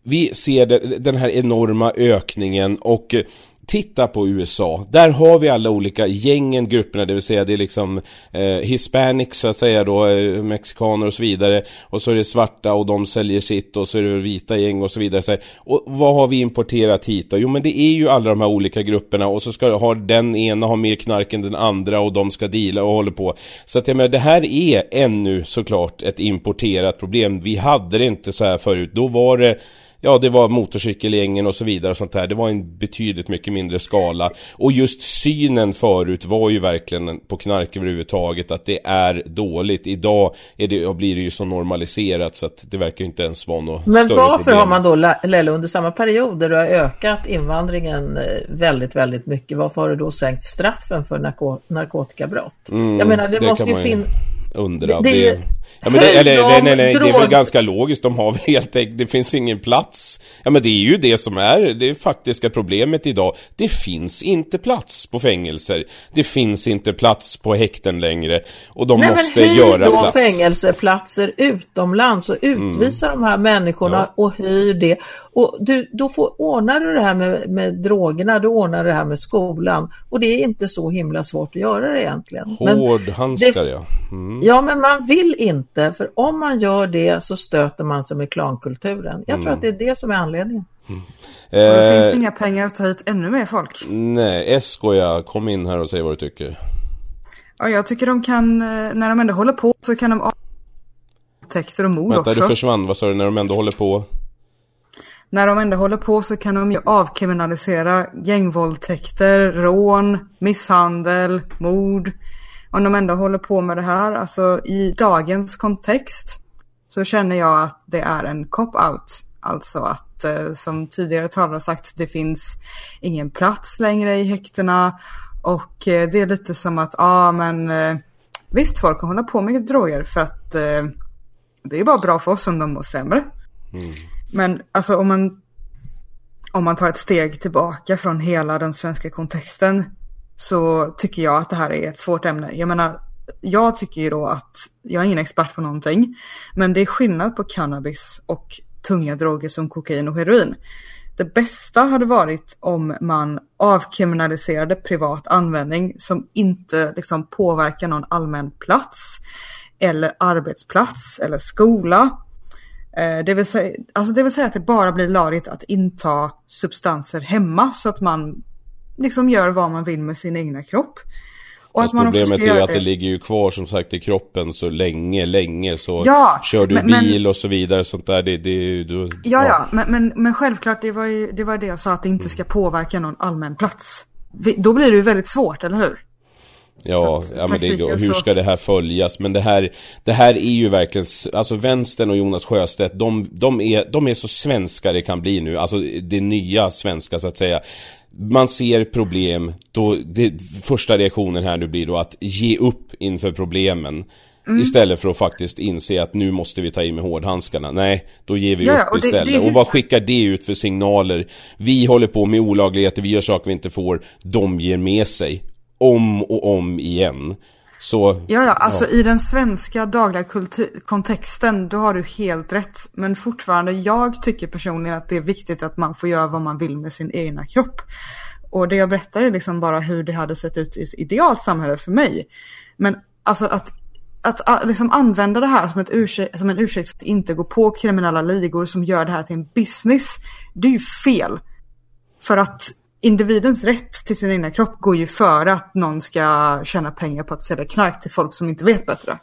S4: Vi ser den här enorma ökningen och eh, titta på USA. Där har vi alla olika gängen, grupperna, det vill säga det är liksom eh, hispanics så att säga då, eh, mexikaner och så vidare. Och så är det svarta och de säljer sitt och så är det vita gäng och så vidare. Så och vad har vi importerat hit då? Jo men det är ju alla de här olika grupperna och så ska ha den ena ha mer knark än den andra och de ska deala och håller på. Så att jag menar det här är ännu såklart ett importerat problem. Vi hade det inte så här förut. Då var det Ja, det var motorcykelgängen och så vidare och sånt där. Det var en betydligt mycket mindre skala. Och just synen förut var ju verkligen på knark överhuvudtaget att det är dåligt. Idag är det, blir det ju så normaliserat så att det verkar inte ens vara något
S5: Men
S4: större
S5: varför
S4: problem.
S5: har man då, Lelle, under samma period där du har ökat invandringen eh, väldigt, väldigt mycket, varför har du då sänkt straffen för narko narkotikabrott?
S4: Mm,
S5: Jag menar, det,
S4: det
S5: måste ju finnas
S4: undra.
S5: Det,
S4: det- ja, men det, eller, nej, nej, nej, det är väl ganska logiskt. De har väl helt enkelt, det finns ingen plats. Ja, men det är ju det som är det faktiska problemet idag. Det finns inte plats på fängelser. Det finns inte plats på häkten längre. Och de
S5: Nej,
S4: måste
S5: men
S4: göra
S5: då
S4: plats.
S5: fängelseplatser utomlands och utvisa de här människorna
S4: Mm. Ja.
S5: och hyr det. Och du, då får, ordnar du det här med, med drogerna, du ordnar det här med skolan och det är inte så himla svårt att göra det egentligen.
S4: Hårdhandskar, ja. Mm.
S5: Ja, men man vill inte, för om man gör det så stöter man sig med klankulturen. Jag
S4: Mm.
S5: tror att det är det som är anledningen.
S7: Och det finns
S4: Eh,
S7: inga pengar att ta hit ännu mer folk.
S4: nej, Esko ja, kom in här och säg vad du tycker.
S7: Ja, jag tycker de kan, eh, när de ändå håller på så kan de våldtäkter och mord
S4: Vänta,
S7: också.
S4: du försvann, vad sa du, när de ändå håller på?
S7: När de ändå håller på så kan de ju avkriminalisera gängvåldtäkter, rån, misshandel, mord. Om de ändå håller på med det här, alltså i dagens kontext så känner jag att det är en cop-out. Alltså att eh, som tidigare talare har sagt, det finns ingen plats längre i häktena. Och eh, det är lite som att, ja ah, men eh, visst folk kan hålla på med droger för att det är bara bra för oss om de mår sämre. Men alltså om man, om man tar ett steg tillbaka från hela den svenska kontexten så tycker jag att det här är ett svårt ämne. Jag menar, jag tycker ju då att, jag är ingen expert på någonting, men det är skillnad på cannabis och tunga droger som kokain och heroin. Det bästa hade varit om man avkriminaliserade privat användning som inte liksom påverkar någon allmän plats eller arbetsplats eller skola. Eh, det vill, säga, alltså det vill säga att det bara blir lagligt att inta substanser hemma så att man liksom gör vad man vill med sin egna kropp. Och
S4: Fast
S7: också
S4: problemet är ju att det ligger ju kvar som sagt i kroppen så länge, länge så
S7: Ja,
S4: kör du
S7: men-
S4: bil och så vidare sånt där det, det, du,
S7: Ja, ja, men, men, men självklart det var ju det, var det jag sa att det inte ska påverka någon allmän plats. Då blir det ju väldigt svårt, eller hur?
S4: Ja,
S7: att
S4: ja men det, hur ska det här följas? Men det här, det här är ju verkligen, alltså vänstern och Jonas Sjöstedt, de, de, är, de är så svenska det kan bli nu, alltså det nya svenska så att säga. Man ser problem, då, det, första reaktionen här nu blir då att ge upp inför problemen.
S7: Mm.
S4: Istället för att faktiskt inse att nu måste vi ta i med hårdhandskarna. Nej, då ger vi
S7: Ja,
S4: upp
S7: och det-
S4: istället.
S7: det ju-
S4: Och vad skickar det ut för signaler? Vi håller på med olagligheter, vi gör saker vi inte får. De ger med sig. Om och om igen. Så,
S7: Ja, ja, alltså i den svenska dagliga kontexten, då har du helt rätt. Men fortfarande, jag tycker personligen att det är viktigt att man får göra vad man vill med sin egna kropp. Och det jag berättar är liksom bara hur det hade sett ut i ett idealt samhälle för mig. Men alltså att, att ah, liksom använda det här som, ett ursäkt, som en ursäkt för att inte gå på kriminella ligor som gör det här till en business, det är ju fel. För att individens rätt till sin egna kropp går ju före att någon ska tjäna pengar på att sälja knark till folk som inte vet bättre.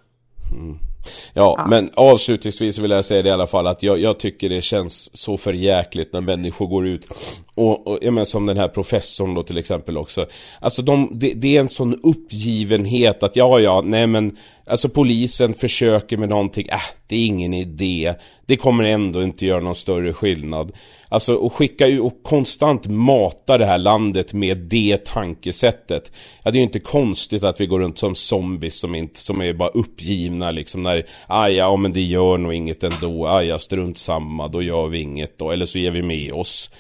S4: Ja, men avslutningsvis vill jag säga det i alla fall att jag, jag tycker det känns så förjäkligt när människor går ut och, och jag menar som den här professorn då till exempel också. Alltså de, det, det är en sån uppgivenhet att ja, ja, nej men Alltså polisen försöker med någonting, äh, det är ingen idé. Det kommer ändå inte göra någon större skillnad Alltså att skicka ut och konstant mata det här landet med det tankesättet. Ja det är ju inte konstigt att vi går runt som zombies som, inte, som är bara uppgivna liksom när Aj, ja men det gör nog inget ändå, aj ja strunt samma, då gör vi inget då, eller så ger vi med oss.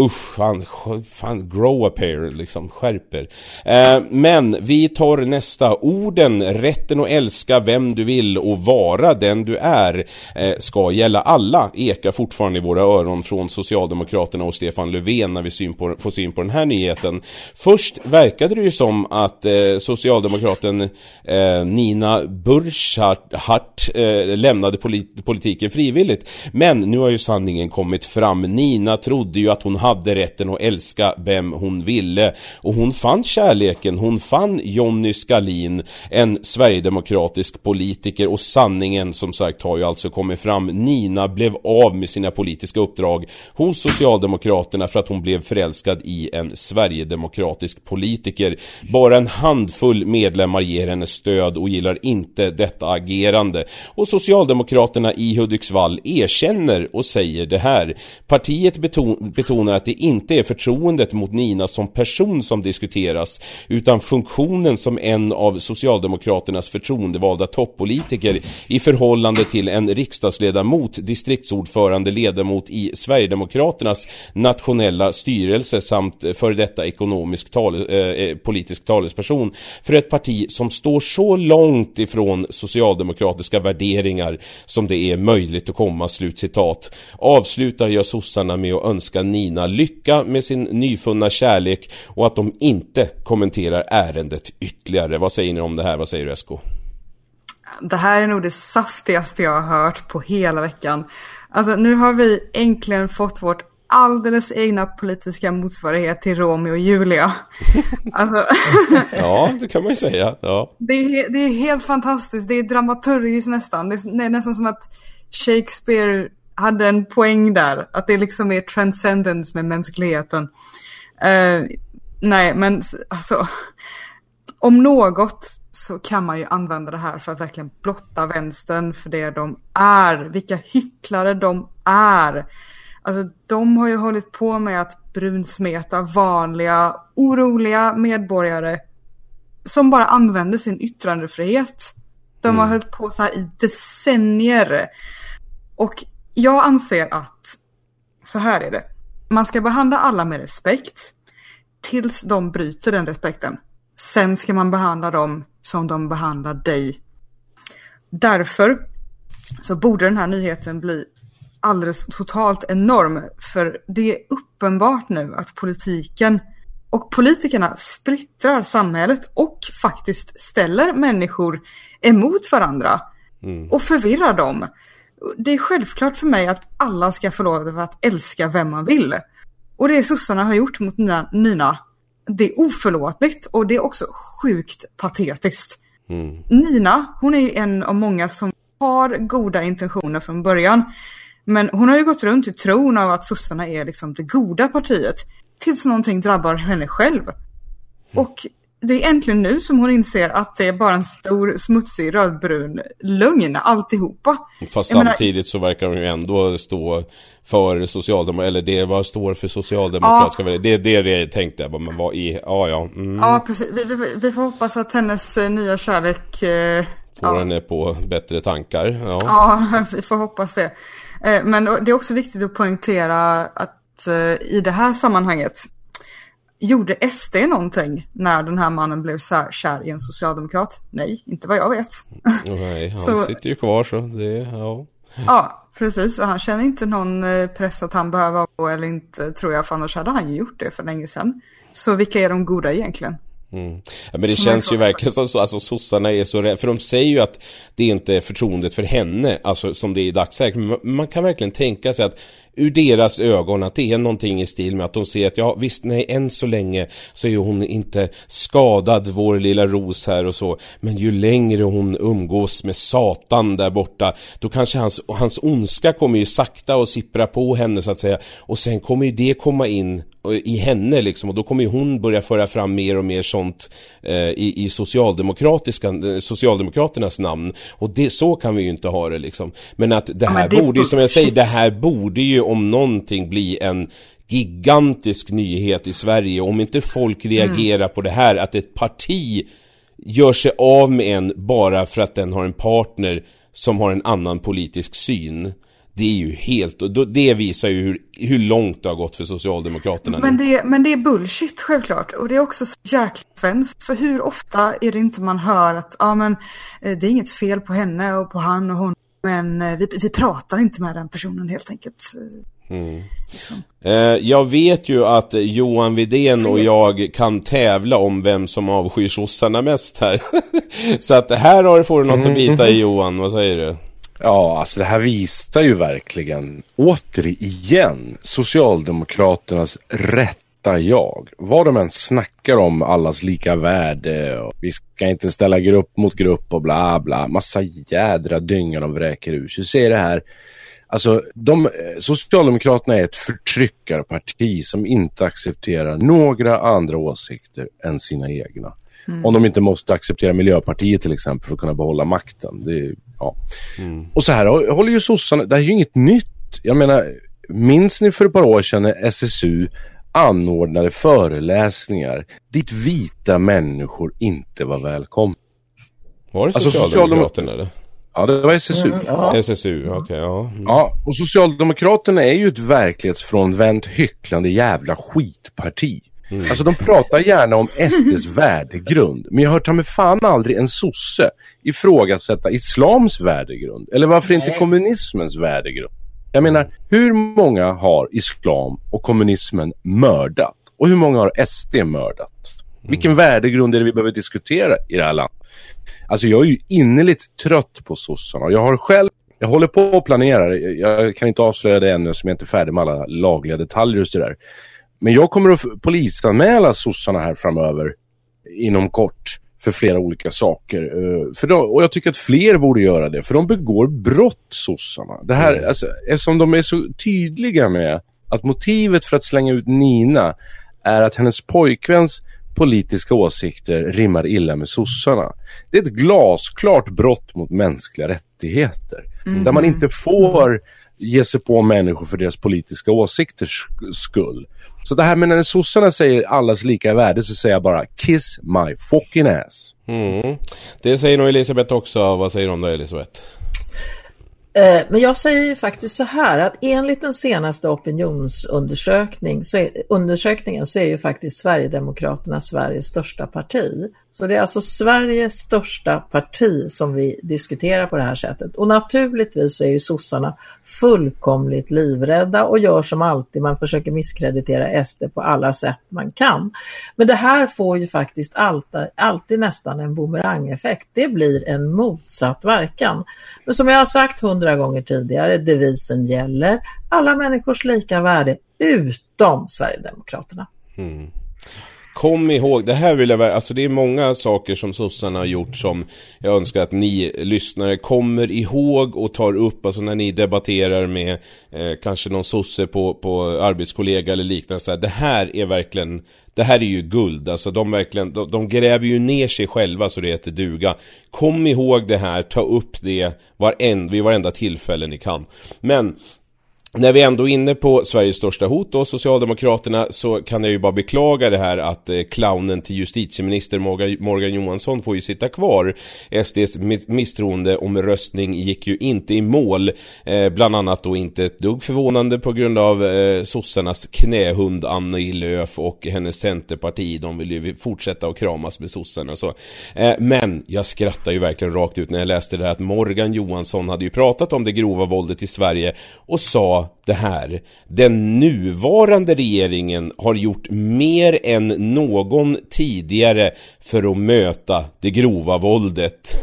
S4: Usch, fan, fan grow up here, liksom, skärper. Eh, men vi tar nästa. Orden, rätten att älska vem du vill och vara den du är, eh, ska gälla alla, ekar fortfarande i våra öron från Socialdemokraterna och Stefan Löfven när vi syn på, får syn på den här nyheten. Först verkade det ju som att eh, Socialdemokraten eh, Nina Burchardt eh, lämnade polit politiken frivilligt. Men nu har ju sanningen kommit fram. Nina trodde ju att hon hade rätten att älska vem hon ville. Och hon fann kärleken, hon fann Jonny Skalin, en sverigedemokratisk politiker och sanningen som sagt har ju alltså kommit fram. Nina blev av med sina politiska uppdrag hos Socialdemokraterna för att hon blev förälskad i en sverigedemokratisk politiker. Bara en handfull medlemmar ger henne stöd och gillar inte detta agerande. Och Socialdemokraterna i Hudiksvall erkänner och säger det här. Partiet beton betonar att det inte är förtroendet mot Nina som person som diskuteras utan funktionen som en av Socialdemokraternas förtroendevalda toppolitiker i förhållande till en riksdagsledamot, distriktsordförande, ledamot i Sverigedemokraternas nationella styrelse samt före detta ekonomisk tal eh, eh politisk talesperson för ett parti som står så långt ifrån socialdemokratiska värderingar som det är möjligt att komma, slutcitat. Avslutar jag sossarna med att önska Nina lycka med sin nyfunna kärlek och att de inte kommenterar ärendet ytterligare. Vad säger ni om det här? Vad säger du Esko?
S7: Det här är nog det saftigaste jag har hört på hela veckan. Alltså nu har vi äntligen fått vårt alldeles egna politiska motsvarighet till Romeo och Julia. Alltså,
S4: Ja, det kan man ju säga. Ja.
S7: det, är, det är helt fantastiskt, det är dramaturgiskt nästan. Det är, det är nästan som att Shakespeare hade en poäng där. Att det liksom är transcendence med mänskligheten. Eh, nej, men alltså. Om något så kan man ju använda det här för att verkligen blotta vänstern för det de är. Vilka hycklare de är. Alltså de har ju hållit på med att brunsmeta vanliga, oroliga medborgare som bara använder sin yttrandefrihet. De har hållit på så här i decennier. Och jag anser att, så här är det, man ska behandla alla med respekt tills de bryter den respekten. Sen ska man behandla dem som de behandlar dig. Därför så borde den här nyheten bli alldeles totalt enorm. För det är uppenbart nu att politiken och politikerna splittrar samhället och faktiskt ställer människor emot varandra och förvirrar dem. Det är självklart för mig att alla ska få lov att älska vem man vill. Och det sossarna har gjort mot Nina, Nina, det är oförlåtligt och det är också sjukt patetiskt. Nina, hon är ju en av många som har goda intentioner från början. Men hon har ju gått runt i tron av att sossarna är liksom det goda partiet. Tills någonting drabbar henne själv. Och det är äntligen nu som hon inser att det är bara en stor smutsig rödbrun lögn alltihopa.
S4: Fast
S7: Jag menar-
S4: samtidigt så verkar de ju ändå stå för socialdemokratiska, eller det vad står för socialdemokratiska väljare. Det är det jag tänkte, men vad i, ja ja. Mm.
S7: Ja, precis. Vi, vi, vi får hoppas att hennes eh, nya kärlek eh,
S4: Får
S7: ja.
S4: henne på bättre tankar. Ja.
S7: Ja, vi får hoppas det. Eh, Men det är också viktigt att poängtera att i det här sammanhanget gjorde SD någonting när den här mannen blev kär i en socialdemokrat? Nej, inte vad jag vet.
S4: Nej, han
S7: Så-
S4: sitter ju kvar så det, ja.
S7: Ja, precis. Och han känner inte någon eh, press att han behöver gå eller inte tror jag, för annars hade han ju gjort det för länge sedan. Så vilka är de goda egentligen?
S4: Ja, men det känns ju verkligen som så, alltså sossarna är så rädda, för de säger ju att det inte är förtroendet för henne, alltså som det är i dagsläget. Man kan verkligen tänka sig att ur deras ögon att det är någonting i stil med att de ser att ja visst, nej, än så länge så är hon inte skadad, vår lilla ros här och så. Men ju längre hon umgås med Satan där borta, då kanske hans, hans ondska kommer ju sakta att sippra på henne så att säga. Och sen kommer ju det komma in och- i henne liksom och då kommer ju hon börja föra fram mer och mer sånt eh, i, i socialdemokratiska, eh, socialdemokraternas namn och det, så kan vi ju inte ha det liksom men att det här
S7: det är
S4: borde ju som jag säger, det här borde ju om någonting bli en gigantisk nyhet i Sverige om inte folk reagerar på det här att ett parti gör sig av med en bara för att den har en partner som har en annan politisk syn det är ju helt, och det visar ju hur, hur långt det har gått för Socialdemokraterna
S7: Men det, men det är bullshit självklart. Och det är också så jäkla svenskt. För hur ofta är det inte man hör att ja, men, eh, det är inget fel på henne och på han och hon. Men eh, vi, vi pratar inte med den personen helt enkelt.
S4: Eh, jag vet ju att Johan Widén och jag kan tävla om vem som avskyr sossarna mest här. Så att här har du du något att bita i Johan, vad säger du?
S6: Ja, alltså det här visar ju verkligen återigen Socialdemokraternas rätta jag. Vad de än snackar om allas lika värde och vi ska inte ställa grupp mot grupp och bla bla. Massa jädra dynga de vräker ur sig. Så är det här Alltså, de, Socialdemokraterna är ett förtryckarparti som inte accepterar några andra åsikter än sina egna. Om de inte måste acceptera Miljöpartiet till exempel för att kunna behålla makten. Det, är- ja. Och så här hå- håller ju sossarna, det här är ju inget nytt. Jag menar, minns ni för ett par år sedan när SSU anordnade föreläsningar dit vita människor inte var välkomna?
S4: Var det
S6: Alltså,
S4: Socialdemokraterna eller?
S6: Ja, det var SSU.
S4: SSU, okej, ja. Mm.
S6: Ja, och Socialdemokraterna är ju ett verklighetsfrånvänt hycklande jävla skitparti. Alltså de pratar gärna om SDs värdegrund, men jag har hört ta mig fan aldrig en sosse ifrågasätta islams värdegrund. Eller varför inte kommunismens värdegrund? Jag menar, hur många har islam och kommunismen mördat? Och hur många har SD mördat? Vilken värdegrund är det vi behöver diskutera i det här landet? Alltså jag är ju innerligt trött på sossarna. Jag har själv, jag håller på och planerar. Jag kan inte avslöja det ännu som jag inte är färdig med alla lagliga detaljer och sådär. Men jag kommer att polisanmäla sossarna här framöver inom kort för flera olika saker. Uh, för de, och jag tycker att fler borde göra det, för de begår brott, sossarna. Det här, mm. alltså, eftersom de är så tydliga med att motivet för att slänga ut Nina är att hennes pojkväns politiska åsikter rimmar illa med sossarna. Det är ett glasklart brott mot mänskliga rättigheter. Mm. Där man inte får ge sig på människor för deras politiska åsikters skull. Så det här med när sossarna säger allas lika värde så säger jag bara kiss my fucking ass.
S4: Mm. Det säger nog Elisabeth också. Vad säger du om det Elisabeth?
S5: Eh, men jag säger faktiskt så här att enligt den senaste opinionsundersökning så är, undersökningen så är ju faktiskt Sverigedemokraterna Sveriges största parti. Så det är alltså Sveriges största parti som vi diskuterar på det här sättet. Och naturligtvis så är ju sossarna fullkomligt livrädda och gör som alltid, man försöker misskreditera SD på alla sätt man kan. Men det här får ju faktiskt alltid, alltid nästan en bumerangeffekt, Det blir en motsatt verkan. Men som jag har sagt hundra gånger tidigare, devisen gäller alla människors lika värde utom Sverigedemokraterna. Mm.
S4: Kom ihåg, det här vill jag alltså det är många saker som sossarna har gjort som jag önskar att ni lyssnare kommer ihåg och tar upp, alltså när ni debatterar med eh, kanske någon sosse på, på arbetskollega eller liknande. Så här, det här är verkligen, det här är ju guld, alltså de verkligen, de, de gräver ju ner sig själva så det heter duga. Kom ihåg det här, ta upp det varend, vid varenda tillfälle ni kan. Men när vi ändå är inne på Sveriges största hot då, Socialdemokraterna, så kan jag ju bara beklaga det här att eh, clownen till justitieminister Morgan, Johansson får ju sitta kvar. SDs misstroende om röstning gick ju inte i mål, eh, bland annat då inte ett dugg förvånande på grund av eh, sossarnas knähund Annie Lööf och hennes centerparti. De vill ju fortsätta att kramas med sossarna så. Eh, men jag skrattar ju verkligen rakt ut när jag läste det här att Morgan Johansson hade ju pratat om det grova våldet i Sverige och sa det här. Den nuvarande regeringen har gjort mer än någon tidigare för att möta det grova våldet.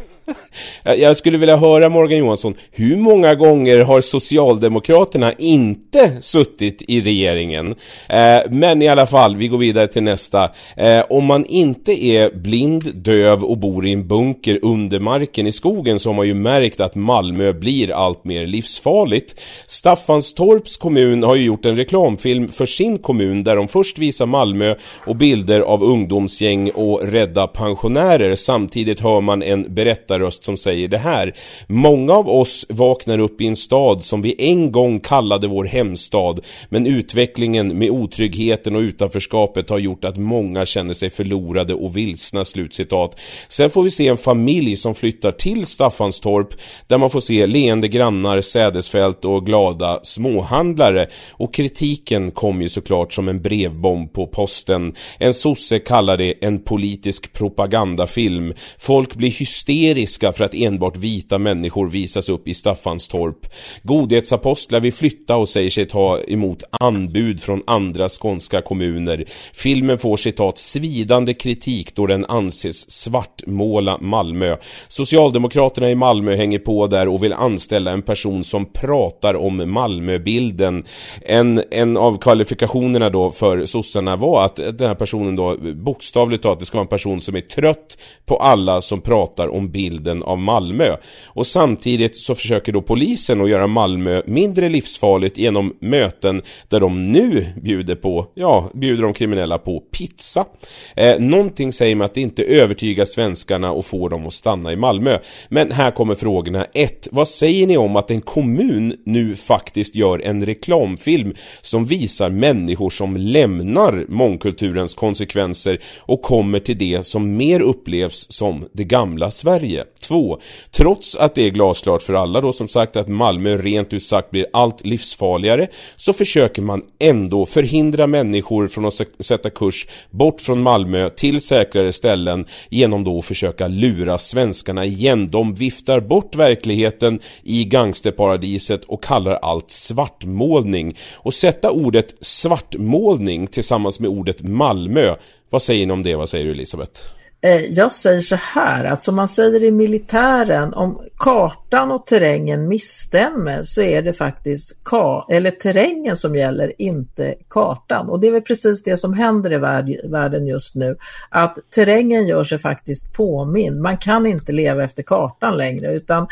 S4: Eh, jag skulle vilja höra Morgan Johansson, hur många gånger har Socialdemokraterna inte suttit i regeringen? Eh, men i alla fall, vi går vidare till nästa. Eh, om man inte är blind, döv och bor i en bunker under marken i skogen så har man ju märkt att Malmö blir allt mer livsfarligt. Staffanstorps kommun har ju gjort en reklamfilm för sin kommun där de först visar Malmö och bilder av ungdomsgäng och rädda pensionärer. Samtidigt hör man en berättarröst som säger det här. Många av oss vaknar upp i en stad som vi en gång kallade vår hemstad, men utvecklingen med otryggheten och utanförskapet har gjort att många känner sig förlorade och vilsna, slutcitat. Sen får vi se en familj som flyttar till Staffanstorp, där man får se leende grannar, sädesfält och glada småhandlare. Och kritiken kom ju såklart som en brevbomb på posten. En sosse kallar det en politisk propagandafilm. Folk blir hysteriska för att enbart vita människor visas upp i Staffanstorp. Godhetsapostlar vill flytta och säger sig ta emot anbud från andra skånska kommuner. Filmen får citat svidande kritik då den anses svartmåla Malmö. Socialdemokraterna i Malmö hänger på där och vill anställa en person som pratar om Malmöbilden. En, en av kvalifikationerna då för sossarna var att den här personen då bokstavligt talat det ska vara en person som är trött på alla som pratar om bilden av Malmö. Och samtidigt så försöker då polisen att göra Malmö mindre livsfarligt genom möten där de nu bjuder på, ja, bjuder de kriminella på pizza. Eh, någonting säger mig att det inte övertygar svenskarna och får dem att stanna i Malmö. Men här kommer frågorna. 1. Vad säger ni om att en kommun nu faktiskt gör en reklamfilm som visar människor som lämnar mångkulturens konsekvenser och kommer till det som mer upplevs som det gamla Sverige? 2. Trots att det är glasklart för alla då som sagt att Malmö rent ut sagt blir allt livsfarligare så försöker man ändå förhindra människor från att sätta kurs bort från Malmö till säkrare ställen genom då att försöka lura svenskarna igen. De viftar bort verkligheten i gangsterparadiset och kallar allt svartmålning. Och sätta ordet svartmålning tillsammans med ordet Malmö vad säger ni om det? Vad säger du Elisabeth?
S5: Eh, jag säger så här att som man säger i militären, om kartan och terrängen misstämmer så är det faktiskt eller terrängen som gäller, inte kartan. Och det är väl precis det som händer i världen just nu, att terrängen gör sig faktiskt påminn. Man kan inte leva efter kartan längre utan Eh,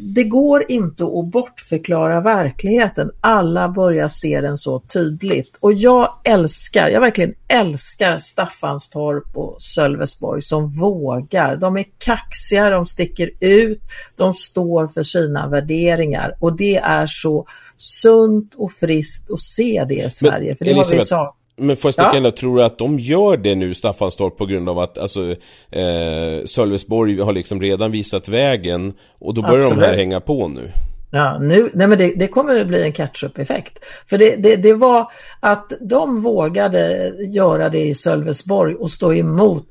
S5: det går inte att bortförklara verkligheten. Alla börjar se den så tydligt. Och jag älskar, jag verkligen älskar Staffanstorp och Sölvesborg som vågar. De är kaxiga, de sticker ut, de står för sina värderingar. Och det är så sunt och friskt att se det i Sverige.
S4: Men,
S5: för det Elisabeth, har vi sagt.
S4: Men får jag sticka ja. tror du att de gör det nu, Staffanstorp, på grund av att alltså, eh, Sölvesborg har liksom redan visat vägen och då börjar Absolut. de här hänga på nu?
S5: Ja, nu, nej men det, det kommer att bli en catch-up-effekt. För det, det, det, var att de vågade göra det i Sölvesborg och stå emot.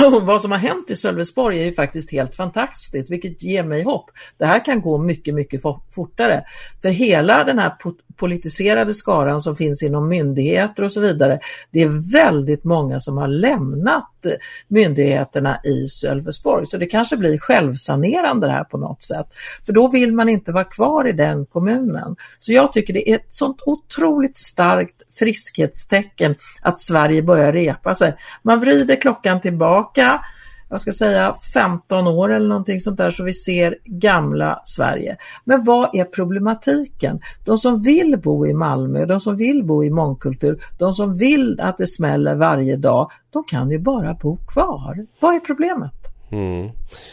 S5: Vad som har hänt i Sölvesborg är ju faktiskt helt fantastiskt, vilket ger mig hopp. Det här kan gå mycket, mycket fortare. För hela den här politiserade skaran som finns inom myndigheter och så vidare, det är väldigt många som har lämnat myndigheterna i Sölvesborg. Så det kanske blir självsanerande det här på något sätt. För då vill man inte vara kvar i den kommunen. Så jag tycker det är ett sånt otroligt starkt friskhetstecken att Sverige börjar repa sig. Man vrider klockan tillbaka jag ska säga 15 år eller någonting sånt där så vi ser gamla Sverige. Men vad är problematiken? De som vill bo i Malmö, de som vill bo i mångkultur, de som vill att det smäller varje dag, de kan ju bara bo kvar. Vad är problemet?
S4: Mm.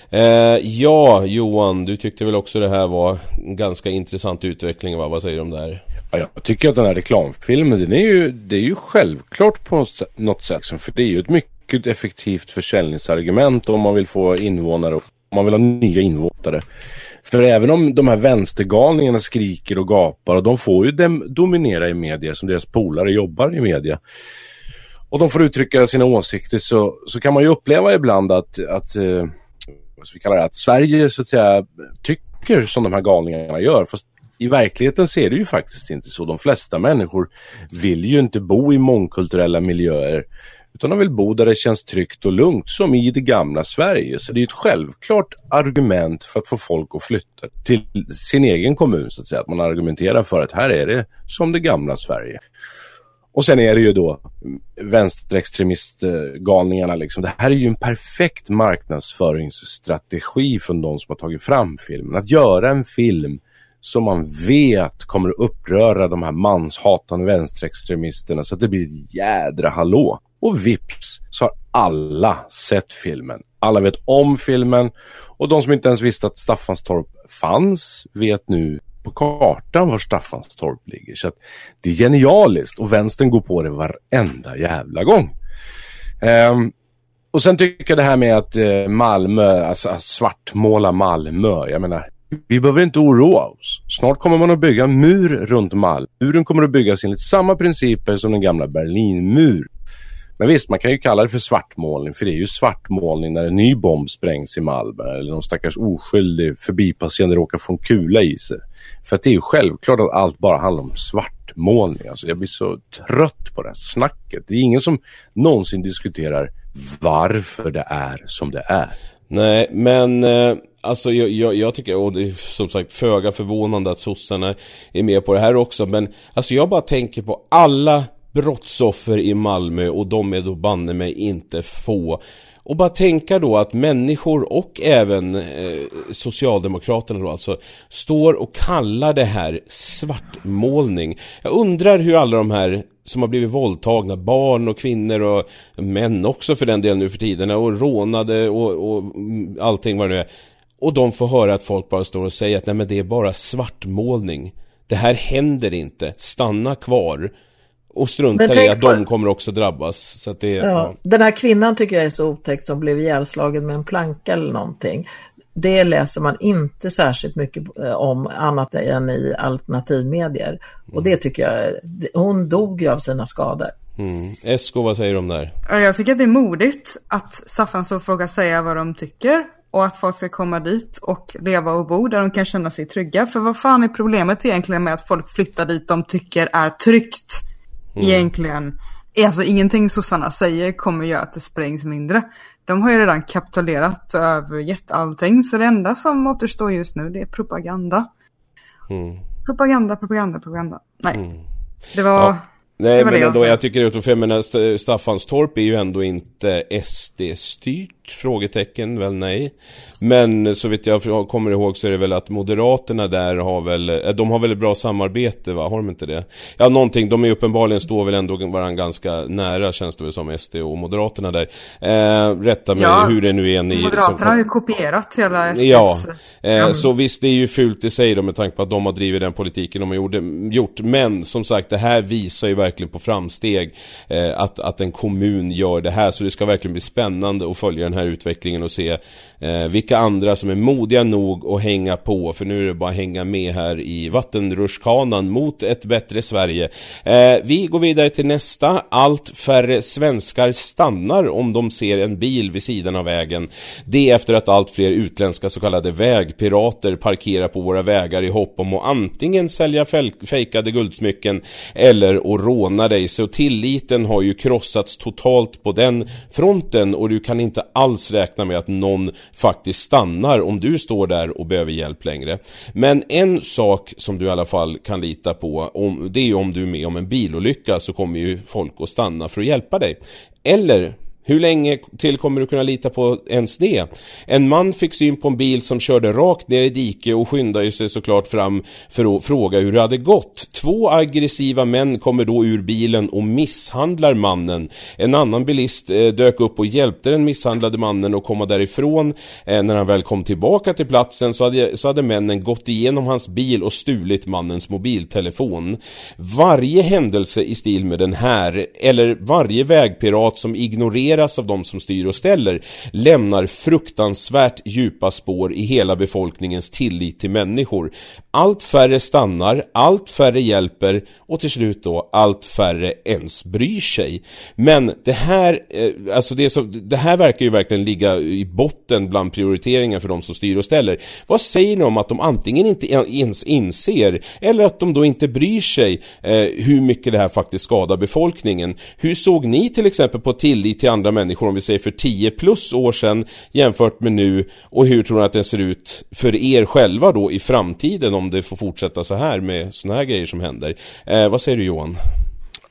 S4: Eh, ja, Johan, du tyckte väl också det här var en ganska intressant utveckling, va? Vad säger du om det här?
S6: Ja, jag tycker att den här reklamfilmen, den är ju, det är ju självklart på något sätt, för det är ju ett mycket mycket effektivt försäljningsargument om man vill få invånare och om man vill ha nya invånare. För även om de här vänstergalningarna skriker och gapar och de får ju dem dominera i media som deras polare jobbar i media. Och de får uttrycka sina åsikter så, så kan man ju uppleva ibland att, att eh, vad ska vi kalla det, att Sverige så att säga tycker som de här galningarna gör. Fast i verkligheten ser det ju faktiskt inte så. De flesta människor vill ju inte bo i mångkulturella miljöer utan de vill bo där det känns tryggt och lugnt som i det gamla Sverige. Så det är ett självklart argument för att få folk att flytta till sin egen kommun så att säga. Att man argumenterar för att här är det som det gamla Sverige. Och sen är det ju då vänsterextremistgalningarna liksom. Det här är ju en perfekt marknadsföringsstrategi från de som har tagit fram filmen. Att göra en film som man vet kommer att uppröra de här manshatande vänsterextremisterna så att det blir ett jädra hallå. Och vips så har alla sett filmen. Alla vet om filmen och de som inte ens visste att Staffanstorp fanns vet nu på kartan var Staffanstorp ligger. Så att det är genialiskt och vänstern går på det varenda jävla gång. Um, och sen tycker jag det här med att eh, Malmö, alltså att svartmåla Malmö. Jag menar, vi behöver inte oroa oss. Snart kommer man att bygga en mur runt Malmö. Muren kommer att byggas enligt samma principer som den gamla Berlinmur. Men visst, man kan ju kalla det för svartmålning, för det är ju svartmålning när en ny bomb sprängs i Malmö eller någon stackars oskyldig förbipasserande råkar få en kula i sig. För att det är ju självklart att allt bara handlar om svartmålning. Alltså jag blir så trött på det här snacket. Det är ingen som någonsin diskuterar varför det är som det är.
S4: Nej, men eh, alltså jag, jag, jag, tycker, och det är som sagt föga förvånande att sossarna är med på det här också, men alltså jag bara tänker på alla brottsoffer i Malmö och de är då banne mig inte få. Och bara tänka då att människor och även eh, Socialdemokraterna då alltså står och kallar det här svartmålning. Jag undrar hur alla de här som har blivit våldtagna, barn och kvinnor och män också för den delen nu för tiden och rånade och, och allting vad det nu är. Och de får höra att folk bara står och säger att nej men det är bara svartmålning. Det här händer inte, stanna kvar och struntar i att
S5: på-
S4: de kommer också drabbas. Så att det, ja.
S5: Ja. Den här kvinnan tycker jag är så otäckt som blev ihjälslagen med en planka eller någonting. Det läser man inte särskilt mycket eh, om annat än i alternativmedier. Och det tycker jag, hon dog ju av sina skador.
S4: Mm. Esko, vad säger du om det här?
S7: Ja, Jag tycker att det är modigt att Staffanstorp vågar säga vad de tycker och att folk ska komma dit och leva och bo där de kan känna sig trygga. För vad fan är problemet egentligen med att folk flyttar dit de tycker är tryggt? Egentligen. Alltså ingenting sossarna säger kommer göra att det sprängs mindre. De har ju redan kapitulerat och övergett allting så det enda som återstår just nu det är propaganda.
S4: Mm.
S7: Propaganda, propaganda, propaganda. Nej. Det var...
S4: Ja. Nej
S7: det var
S4: men
S7: det
S4: ändå,
S7: jag
S4: jag tycker St- Staffanstorp är ju ändå inte SD-styrt? Frågetecken, väl nej. Men så vitt jag kommer ihåg så är det väl att Moderaterna där har väl, eh, de har väl ett bra samarbete va, har de inte det? Ja någonting, de är uppenbarligen står väl ändå varandra ganska nära känns det väl som SD och Moderaterna där. Eh, rätta mig
S7: Ja,
S4: hur det nu är ni
S7: Moderaterna har ju kopierat hela SDs...
S4: Ja, eh,
S7: Mm.
S4: så visst det är ju fult i sig då med tanke på att de har drivit den politiken de har gjorde, gjort. Men som sagt det här visar ju verkligen på framsteg eh, att, att en kommun gör det här. Så det ska verkligen bli spännande att följa den här utvecklingen och se eh, vilka andra som är modiga nog att hänga på. För nu är det bara att hänga med här i vattenrutschkanan mot ett bättre Sverige. Eh, vi går vidare till nästa. Allt färre svenskar stannar om de ser en bil vid sidan av vägen. Det efter att allt fler utländska så kallade vägpirater parkerar på våra vägar i hopp om att antingen sälja fejkade guldsmycken eller att råna dig. Så tilliten har ju krossats totalt på den fronten och du kan inte alls räkna med att någon faktiskt stannar om du står där och behöver hjälp längre. Men en sak som du i alla fall kan lita på, om, det är ju om du är med om en bilolycka så kommer ju folk att stanna för att hjälpa dig. Eller hur länge till kommer du kunna lita på ens det? En man fick syn på en bil som körde rakt ner i dike och skyndade sig såklart fram för att fråga hur det hade gått. Två aggressiva män kommer då ur bilen och misshandlar mannen. En annan bilist eh, dök upp och hjälpte den misshandlade mannen att komma därifrån. Eh, när han väl kom tillbaka till platsen så hade, så hade männen gått igenom hans bil och stulit mannens mobiltelefon. Varje händelse i stil med den här, eller varje vägpirat som ignorerar hanteras av de som styr och ställer, lämnar fruktansvärt djupa spår i hela befolkningens tillit till människor. Allt färre stannar, allt färre hjälper och till slut då allt färre ens bryr sig. Men det här, eh, alltså det, så, det här verkar ju verkligen ligga i botten bland prioriteringar för de som styr och ställer. Vad säger ni om att de antingen inte ens inser eller att de då inte bryr sig eh, hur mycket det här faktiskt skadar befolkningen? Hur såg ni till exempel på tillit till andra människor om vi säger för 10 plus år sedan jämfört med nu och hur tror ni att den ser ut för er själva då i framtiden om det får fortsätta så här med såna här grejer som händer? Eh, vad säger du Johan?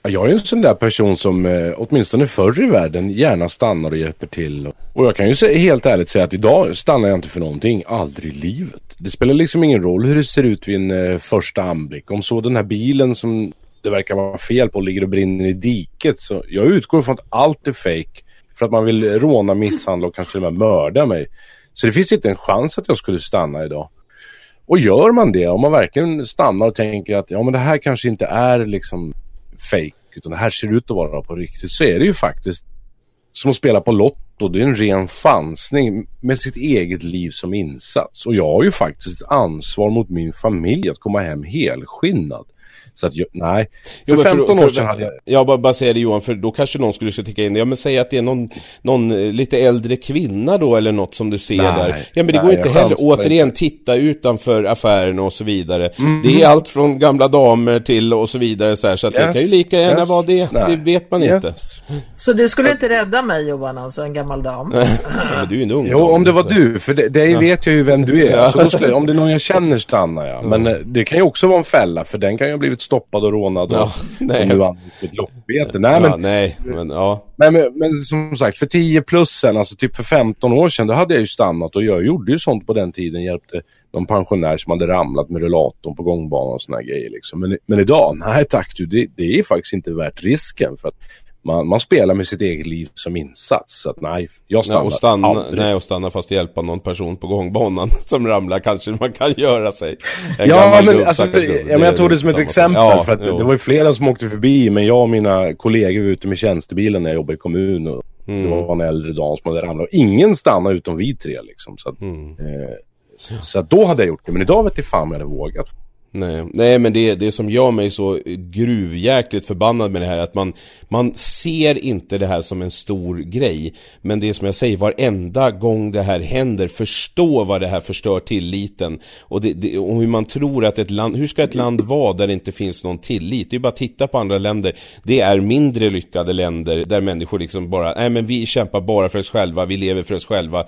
S6: Jag är en sån där person som eh, åtminstone förr i världen gärna stannar och hjälper till. Och jag kan ju helt ärligt säga att idag stannar jag inte för någonting, aldrig i livet. Det spelar liksom ingen roll hur det ser ut vid en eh, första anblick. Om så den här bilen som det verkar vara fel på ligger och brinner i diket. Så jag utgår från att allt är fake för att man vill råna, misshandla och kanske till och med mörda mig. Så det finns inte en chans att jag skulle stanna idag. Och gör man det, om man verkligen stannar och tänker att ja men det här kanske inte är liksom fake utan det här ser ut att vara på riktigt så är det ju faktiskt som att spela på Lotto. Det är en ren chansning med sitt eget liv som insats. Och jag har ju faktiskt ett ansvar mot min familj att komma hem helskinnad. Så att nej. För
S4: Jo, men
S6: 15
S4: för-
S6: år sedan hade jag...
S4: Jag bara, bara säger det Johan, för då kanske någon skulle ticka in Ja men säg att det är någon, någon eh, lite äldre kvinna då eller något som du ser
S6: Nej,
S4: där Ja men det
S6: nej,
S4: går inte heller, återigen titta utanför affären och så vidare
S6: Mm.
S4: Det är allt från gamla damer till och så vidare så, här, så att det
S6: Yes,
S4: kan ju lika gärna
S6: yes,
S4: vara det,
S6: nej,
S4: det vet man inte
S6: yes.
S5: Så du skulle inte rädda mig Johan, alltså en gammal dam?
S4: ja, men du är ju en ung
S6: Jo,
S4: dam,
S6: om det var
S4: så-
S6: du, för det, det vet jag ju vem du är.
S4: Ja.
S6: Så då skulle, om det är någon jag känner stannar jag. Men eh, det kan ju också vara en fälla, för den kan ju ha blivit stoppad och rånad och,
S4: Ja, nej.
S6: och nu använt ett lockbete. Nej,
S4: ja,
S6: men,
S4: nej, men ja
S6: nej men, men som sagt, för 10 plus sen, alltså typ för 15 år sedan, då hade jag ju stannat och jag gjorde ju sånt på den tiden. Hjälpte någon pensionär som hade ramlat med rullatorn på gångbanan och såna grejer liksom. Men, men idag, nej tack du, det, det är faktiskt inte värt risken. För att man, man spelar med sitt eget liv som insats. Så att nej, jag stannar
S4: Ja, och stanna,
S6: aldrig.
S4: nej, och stanna fast hjälpa någon person på gångbanan som ramlar kanske man kan göra sig.
S6: Ja, men,
S4: gubb,
S6: alltså,
S4: gubb.
S6: ja, men jag tog det som ett exempel.
S4: Ja,
S6: för att
S4: jo.
S6: det var ju flera som åkte förbi, men jag och mina kollegor var ute med tjänstebilen när jag jobbade i kommun. Och
S4: Mm.
S6: Det var en äldre dam som hade ramlat. Och ingen stannade utom vi tre liksom. Så, att,
S4: Mm.
S6: eh, så, så att då hade jag gjort det. Men idag vet jag fan om jag hade vågat.
S4: Nej, nej men det, det som gör mig så gruvjäkligt förbannad med det här är att man, man ser inte det här som en stor grej. Men det är som jag säger, varenda gång det här händer, förstå vad det här förstör tilliten. Och, det, det, och hur man tror att ett land, hur ska ett land vara där det inte finns någon tillit? Det är bara att titta på andra länder. Det är mindre lyckade länder där människor liksom bara, nej men vi kämpar bara för oss själva, vi lever för oss själva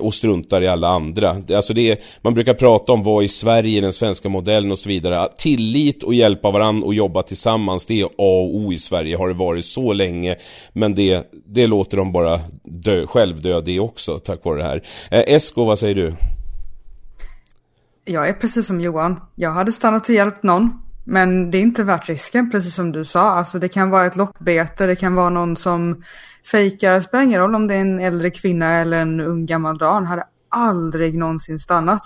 S4: och struntar i alla andra. Alltså det är, man brukar prata om vad i Sverige, den svenska modellen och så vidare. Att Tillit och hjälpa varandra och jobba tillsammans, det är A och O i Sverige, har det varit så länge. Men det, det låter de bara dö, självdö det också, tack vare det här. Eh, Esko, vad säger du?
S7: Jag är precis som Johan. Jag hade stannat och hjälpt någon. Men det är inte värt risken, precis som du sa. Alltså det kan vara ett lockbete, det kan vara någon som fejkar. Det spelar ingen roll om det är en äldre kvinna eller en ung gammal dam. Hade aldrig någonsin stannat.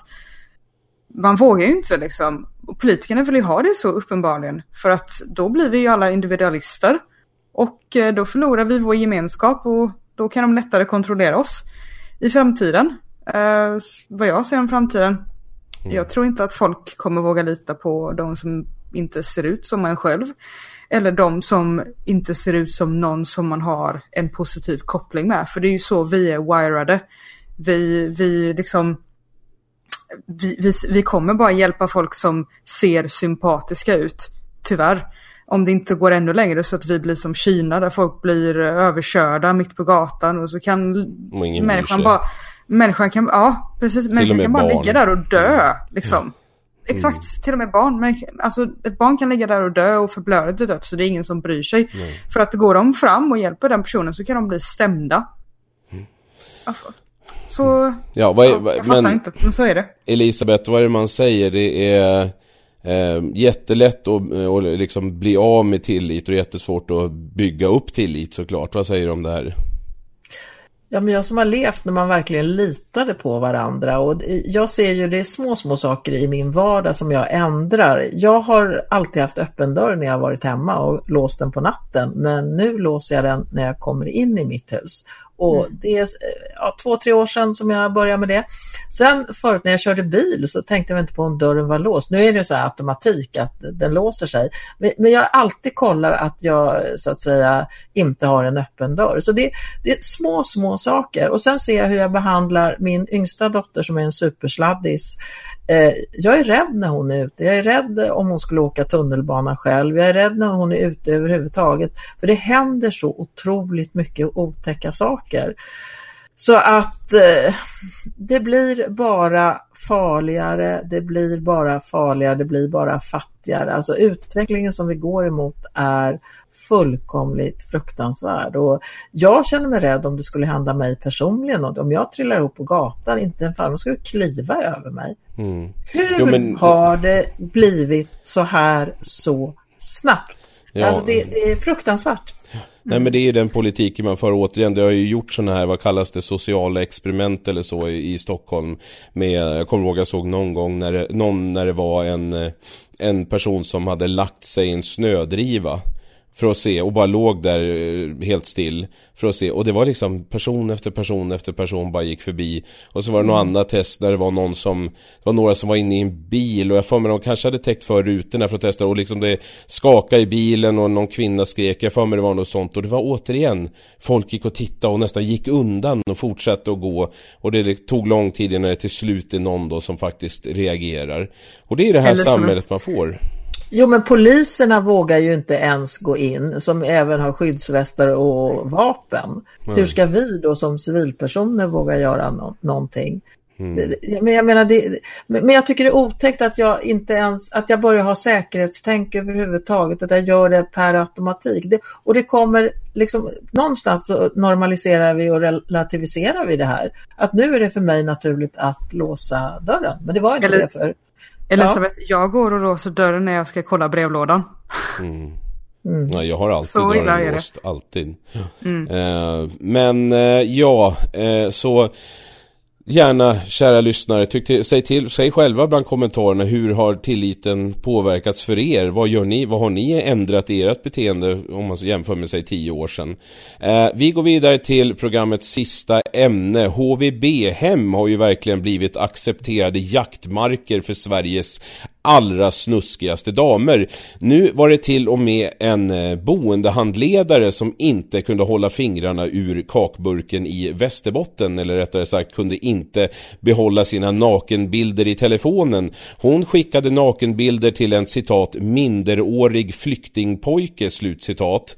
S7: Man vågar ju inte liksom. Och politikerna vill ju ha det så uppenbarligen. För att då blir vi ju alla individualister. Och eh, då förlorar vi vår gemenskap och då kan de lättare kontrollera oss i framtiden. Eh, vad jag ser om framtiden. Jag tror inte att folk kommer våga lita på de som inte ser ut som en själv. Eller de som inte ser ut som någon som man har en positiv koppling med. För det är ju så vi är wirade. Vi, vi liksom vi, vi, vi kommer bara hjälpa folk som ser sympatiska ut, tyvärr. Om det inte går ännu längre så att vi blir som Kina där folk blir eh, överkörda mitt på gatan och så kan
S4: Och
S7: människan bara, människan kan, ja precis, människan kan bara
S4: barn.
S7: ligga där och dö liksom. Exakt, till och med barn. Men, alltså, ett barn kan ligga där och dö och förblöda till döds så det är ingen som bryr sig. För att går de fram och hjälper den personen så kan de bli stämda. Alltså, så,
S4: Ja, vad är,
S7: ja, jag fattar
S4: men
S7: inte, men så är det.
S4: Elisabeth, vad är det man säger? Det är eh, jättelätt att att liksom bli av med tillit och jättesvårt att bygga upp tillit såklart. Vad säger du om det här?
S5: Ja, men jag som har levt när man verkligen litade på varandra och jag ser ju det är små, små saker i min vardag som jag ändrar. Jag har alltid haft öppen dörr när jag varit hemma och låst den på natten, men nu låser jag den när jag kommer in i mitt hus. Och det är ja, två, tre år sedan som jag började med det. Sen förut när jag körde bil så tänkte jag inte på om dörren var låst. Nu är det så här automatik att den låser sig. Men, men jag alltid kollar att jag så att säga inte har en öppen dörr. Så det, det är små, små saker. Och sen ser jag hur jag behandlar min yngsta dotter som är en supersladdis. Eh, jag är rädd när hon är ute. Jag är rädd om hon skulle åka tunnelbana själv. Jag är rädd när hon är ute överhuvudtaget. För det händer så otroligt mycket otäcka saker. Så att eh, det blir bara farligare, det blir bara farligare, det blir bara fattigare. Alltså utvecklingen som vi går emot är fullkomligt fruktansvärd. Och jag känner mig rädd om det skulle hända mig personligen. Och om jag trillar ihop på gatan, inte en fan, de skulle kliva över mig.
S4: Mm.
S5: Hur
S4: Jo, men-
S5: har det blivit så här så snabbt?
S4: Ja.
S5: Alltså det, det är fruktansvärt.
S4: Nej men det är ju den politiken man för återigen. Det har ju gjort sådana här, vad kallas det, sociala experiment eller så i, i Stockholm. Med, jag kommer ihåg jag såg någon gång när det, någon när det var en, en person som hade lagt sig i en snödriva. För att se, och bara låg där eh, helt still. För att se, och det var liksom person efter person efter person bara gick förbi. Och så var det något annat test där det var någon som, det var några som var inne i en bil och jag får mig de kanske hade täckt för rutorna för att testa och liksom det skakade i bilen och någon kvinna skrek, jag får mig det var något sånt och det var återigen, folk gick och tittade och nästan gick undan och fortsatte att gå och det tog lång tid innan det till slut är någon då som faktiskt reagerar. Och det är det här
S7: Eller
S4: samhället man får.
S5: Jo men poliserna vågar ju inte ens gå in som även har skyddsvästar och vapen. Hur ska vi då som civilpersoner våga göra nå- någonting? Men jag menar, det, men jag tycker det är otäckt att jag inte ens, att jag börjar ha säkerhetstänk överhuvudtaget, att jag gör det per automatik. Det, och det kommer liksom, någonstans så normaliserar vi och relativiserar vi det här. Att nu är det för mig naturligt att låsa dörren, men det var inte
S7: Eller-
S5: det för
S7: Elisabeth, jag går och låser dörren när jag ska kolla brevlådan.
S4: Mm. Mm. Nej, jag har alltid
S7: Så
S4: dörren låst, alltid. Eh, men eh, ja, eh, så Gärna, kära lyssnare, tyck till, säg, till, säg själva bland kommentarerna hur har tilliten påverkats för er? Vad gör ni? Vad har ni ändrat i ert beteende om man jämför med sig tio år sedan? Eh, vi går vidare till programmets sista ämne. HVB-hem har ju verkligen blivit accepterade jaktmarker för Sveriges allra snuskigaste damer. Nu var det till och med en eh, boendehandledare som inte kunde hålla fingrarna ur kakburken i Västerbotten, eller rättare sagt kunde inte behålla sina nakenbilder i telefonen. Hon skickade nakenbilder till en citat minderårig flyktingpojke, slutcitat.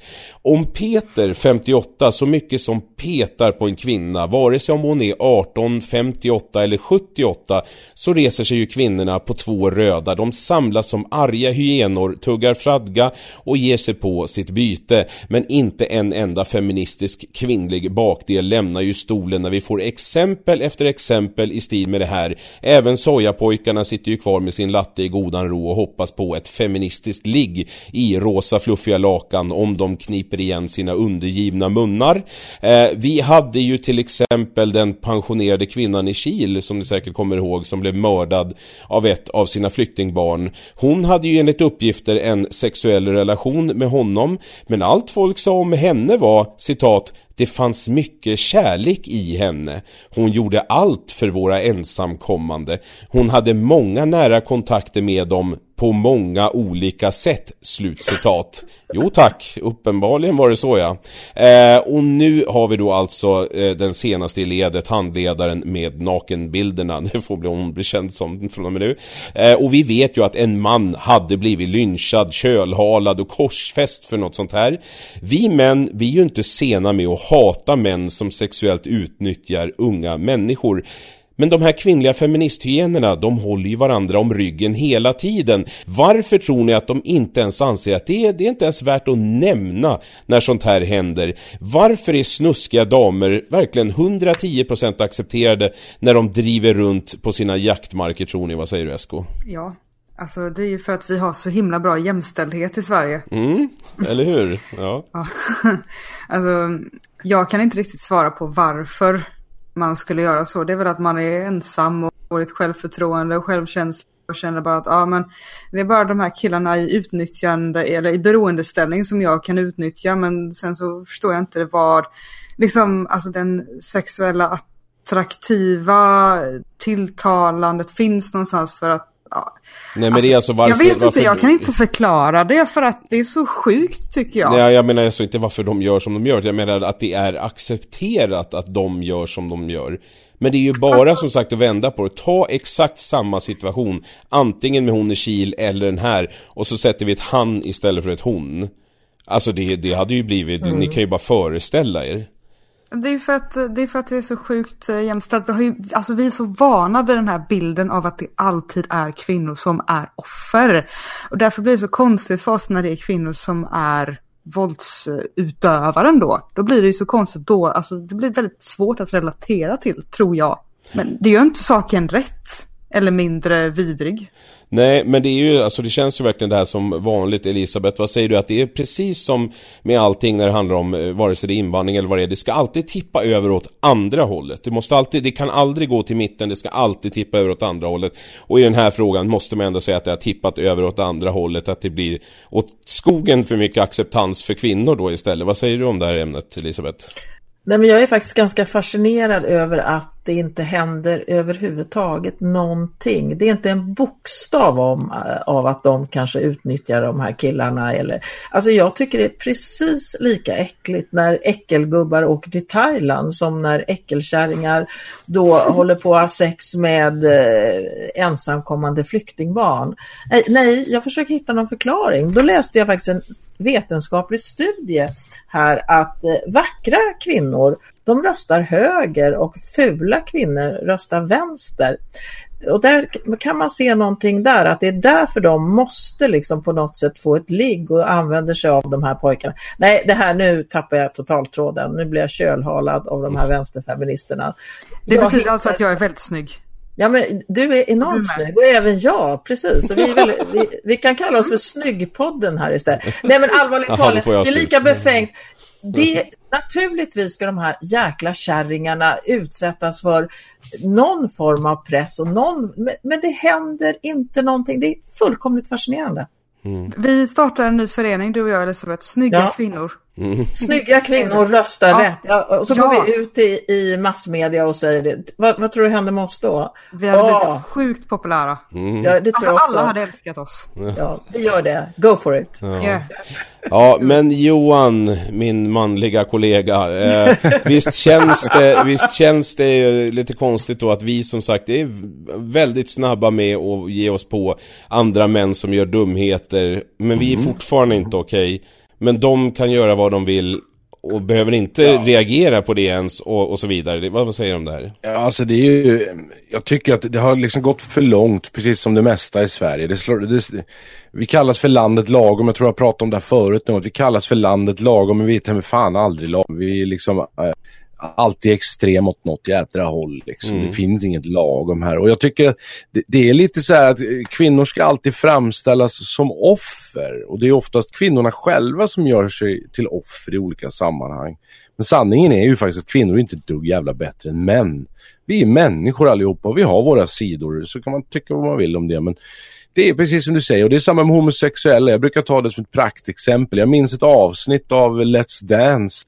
S4: Om Peter, 58, så mycket som petar på en kvinna, vare sig om hon är 18, 58 eller 78, så reser sig ju kvinnorna på två röda de samlas som arga hyenor, tuggar fradga och ger sig på sitt byte. Men inte en enda feministisk kvinnlig bakdel lämnar ju stolen när vi får exempel efter exempel i stil med det här. Även sojapojkarna sitter ju kvar med sin latte i godan ro och hoppas på ett feministiskt ligg i rosa fluffiga lakan om de kniper igen sina undergivna munnar. Eh, vi hade ju till exempel den pensionerade kvinnan i Kil som ni säkert kommer ihåg som blev mördad av ett av sina flyktingbarn. Hon hade ju enligt uppgifter en sexuell relation med honom men allt folk sa om henne var citat det fanns mycket kärlek i henne. Hon gjorde allt för våra ensamkommande. Hon hade många nära kontakter med dem på många olika sätt. Slutcitat. Jo tack, uppenbarligen var det så ja. Eh, och nu har vi då alltså eh, den senaste i ledet, handledaren med nakenbilderna. Det får bli, hon blir känd som från och med nu. Eh, och vi vet ju att en man hade blivit lynchad, kölhalad och korsfäst för något sånt här. Vi män, vi är ju inte sena med att hata män som sexuellt utnyttjar unga människor. Men de här kvinnliga feministhyenorna, de håller ju varandra om ryggen hela tiden. Varför tror ni att de inte ens anser att det är, det är inte ens värt att nämna när sånt här händer? Varför är snuskiga damer verkligen 110% accepterade när de driver runt på sina jaktmarker tror ni? Vad säger du Esko?
S7: Ja, alltså det är ju för att vi har så himla bra jämställdhet i Sverige.
S4: Mm, eller hur? Ja.
S7: Ja. alltså, jag kan inte riktigt svara på varför man skulle göra så. Det är väl att man är ensam och dåligt ett självförtroende och självkänsla och känner bara att ja, men det är bara de här killarna i utnyttjande eller i beroendeställning som jag kan utnyttja. Men sen så förstår jag inte vad, liksom, alltså den sexuella attraktiva tilltalandet finns någonstans för att Ja.
S4: Nej men det är alltså varför...
S7: Jag vet inte,
S4: varför...
S7: jag kan inte förklara det för att det är så sjukt tycker jag.
S4: Nej, jag menar alltså inte varför de gör som de gör, jag menar att det är accepterat att de gör som de gör. Men det är ju bara alltså... som sagt att vända på det. Ta exakt samma situation, antingen med hon i Kil eller den här, och så sätter vi ett han istället för ett hon. Alltså det, det hade ju blivit, mm. ni kan ju bara föreställa er.
S7: Det är, för att, det är för att det är så sjukt eh, jämställt. Vi, har ju, alltså vi är så vana vid den här bilden av att det alltid är kvinnor som är offer. Och därför blir det så konstigt för oss när det är kvinnor som är våldsutövaren då. Då blir det ju så konstigt då, alltså det blir väldigt svårt att relatera till, tror jag. Men det gör inte saken rätt eller mindre vidrig.
S4: Nej, men det är ju, alltså det känns ju verkligen det här som vanligt Elisabeth, vad säger du att det är precis som med allting när det handlar om eh, vare sig det är invandring eller vad det är, det ska alltid tippa över åt andra hållet. Det måste alltid, det kan aldrig gå till mitten, det ska alltid tippa över åt andra hållet. Och i den här frågan måste man ändå säga att det har tippat över åt andra hållet, att det blir åt skogen för mycket acceptans för kvinnor då istället. Vad säger du om det här ämnet Elisabeth?
S5: Nej, men jag är faktiskt ganska fascinerad över att det inte händer överhuvudtaget någonting. Det är inte en bokstav om, eh, av att de kanske utnyttjar de här killarna. Eller, alltså jag tycker det är precis lika äckligt när äckelgubbar åker till Thailand som när äckelkärringar då håller på att ha sex med eh, ensamkommande flyktingbarn. Nej, nej, jag försöker hitta någon förklaring. Då läste jag faktiskt en vetenskaplig studie här att eh, vackra kvinnor de röstar höger och fula kvinnor röstar vänster. Och där kan man se någonting där, att det är därför de måste liksom på något sätt få ett ligg och använder sig av de här pojkarna. Nej, det här nu tappar jag totaltråden. Nu blir jag kölhalad av de här vänsterfeministerna.
S7: Det jag betyder hittar... alltså att jag är väldigt snygg.
S5: Ja, men du är enormt
S7: Du
S5: snygg och även jag, precis. Så vi, är väldigt, vi, vi kan kalla oss för Snyggpodden här istället. Nej, men allvarligt talat, det är lika befängt. Det, naturligtvis ska de här jäkla kärringarna utsättas för någon form av press och någon, men, men det händer inte någonting. Det är fullkomligt fascinerande.
S7: Vi startar en ny förening, du och jag Elisabeth, Snygga
S5: Ja.
S7: kvinnor.
S5: Snygga kvinnor röstar
S7: Ja.
S5: rätt. Ja, och så
S7: Ja.
S5: går vi ut i, i massmedia och säger det. Vad, vad tror du händer med oss då?
S7: Vi hade
S5: Ja.
S7: blivit sjukt populära.
S5: Ja, det tror
S7: Alltså
S5: jag också.
S7: alla hade älskat oss.
S5: Ja, vi gör det. Go for it.
S7: Yeah.
S4: Ja, men Johan, min manliga kollega, eh, visst, känns det, visst känns det lite konstigt då att vi som sagt är väldigt snabba med att ge oss på andra män som gör dumheter, men vi är fortfarande inte okej. Men de kan göra vad de vill och behöver inte reagera på det ens och, och så vidare. Det, vad, vad säger du om det här?
S6: Ja, alltså det är ju, jag tycker att det har liksom gått för långt, precis som det mesta i Sverige. Det slår, det, vi kallas för landet lagom, jag tror jag pratade om det här förut att vi kallas för landet lagom, men vi är fan aldrig lagom. Vi är liksom äh, alltid extrem åt något jädra håll. Liksom. Det finns inget lagom här. Och jag tycker att det, det är lite så här att eh, kvinnor ska alltid framställas som offer. Och det är oftast kvinnorna själva som gör sig till offer i olika sammanhang. Men sanningen är ju faktiskt att kvinnor är inte ett dugg jävla bättre än män. Vi är människor allihopa och vi har våra sidor. Så kan man tycka vad man vill om det. Men det är precis som du säger och det är samma med homosexuella. Jag brukar ta det som ett praktexempel. Jag minns ett avsnitt av Let's Dance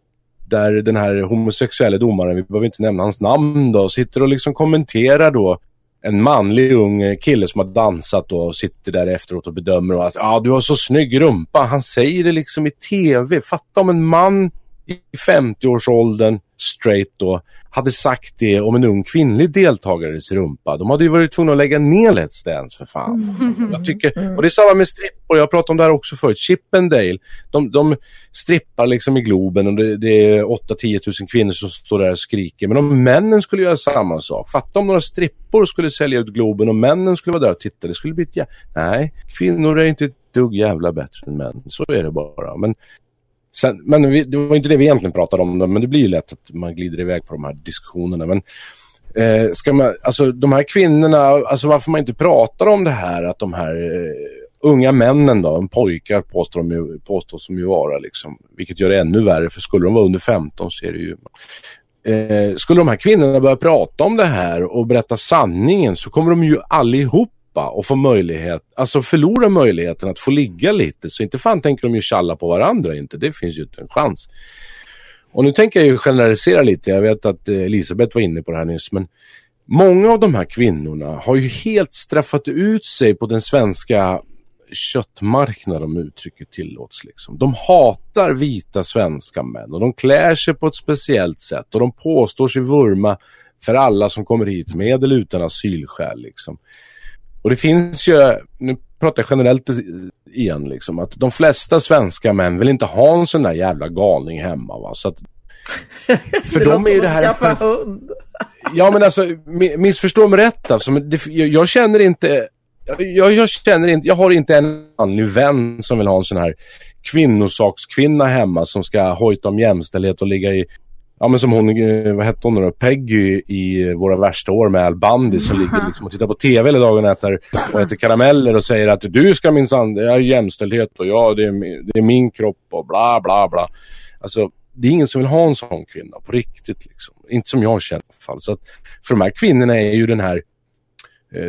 S6: där den här homosexuella domaren, vi behöver inte nämna hans namn då, sitter och liksom kommenterar då en manlig ung kille som har dansat då och sitter där efteråt och bedömer och att ja, ah, du har så snygg rumpa. Han säger det liksom i tv. Fatta om en man i 50-årsåldern, straight då, hade sagt det om en ung kvinnlig deltagares rumpa. De hade ju varit tvungna att lägga ner Let's Dance för fan. Jag tycker, och det är samma med strippor, jag pratat om det här också förut. Chippendale, de, de strippar liksom i Globen och det, det är 8-10 tusen kvinnor som står där och skriker. Men om männen skulle göra samma sak, fatta om några strippor skulle sälja ut Globen och männen skulle vara där och titta. Det skulle bli ett jä... Nej, kvinnor är inte ett dugg jävla bättre än män. Så är det bara. Men Sen, men vi, det var inte det vi egentligen pratade om, men det blir ju lätt att man glider iväg på de här diskussionerna. Men eh, ska man, alltså de här kvinnorna, alltså varför man inte pratar om det här att de här eh, unga männen då, en pojkar påstår de ju, påstås de ju vara liksom, vilket gör det ännu värre för skulle de vara under 15 så är det ju eh, skulle de här kvinnorna börja prata om det här och berätta sanningen så kommer de ju allihop tappa och få möjlighet, alltså förlora möjligheten att få ligga lite. Så inte fan tänker de ju tjalla på varandra inte, det finns ju inte en chans. Och nu tänker jag ju generalisera lite, jag vet att eh, Elisabeth var inne på det här nyss, men många av de här kvinnorna har ju helt straffat ut sig på den svenska köttmarknaden om uttrycket tillåts. Liksom. De hatar vita svenska män och de klär sig på ett speciellt sätt och de påstår sig vurma för alla som kommer hit med eller utan asylskäl. Liksom. Och det finns ju, nu pratar jag generellt igen, liksom, att de flesta svenska män vill inte ha en sån där jävla galning hemma. Va? Så att, för
S7: dem är ju det här...
S5: skaffa hund.
S6: Ja men alltså, mi- missförstå mig rätt alltså. Men det, jag, jag känner inte, jag, jag känner inte, jag har inte en manlig vän som vill ha en sån här kvinnosakskvinna hemma som ska hojta om jämställdhet och ligga i Ja men som hon, eh, vad hette hon då? Peggy i Våra värsta år med Al Bundy som ligger liksom och tittar på TV hela dagen och äter, och äter karameller och säger att du ska minsann, det är jämställdhet och ja det är, det är min kropp och bla bla bla. Alltså det är ingen som vill ha en sån kvinna på riktigt liksom. Inte som jag känner i alla fall. Så att för de här kvinnorna är ju den här eh,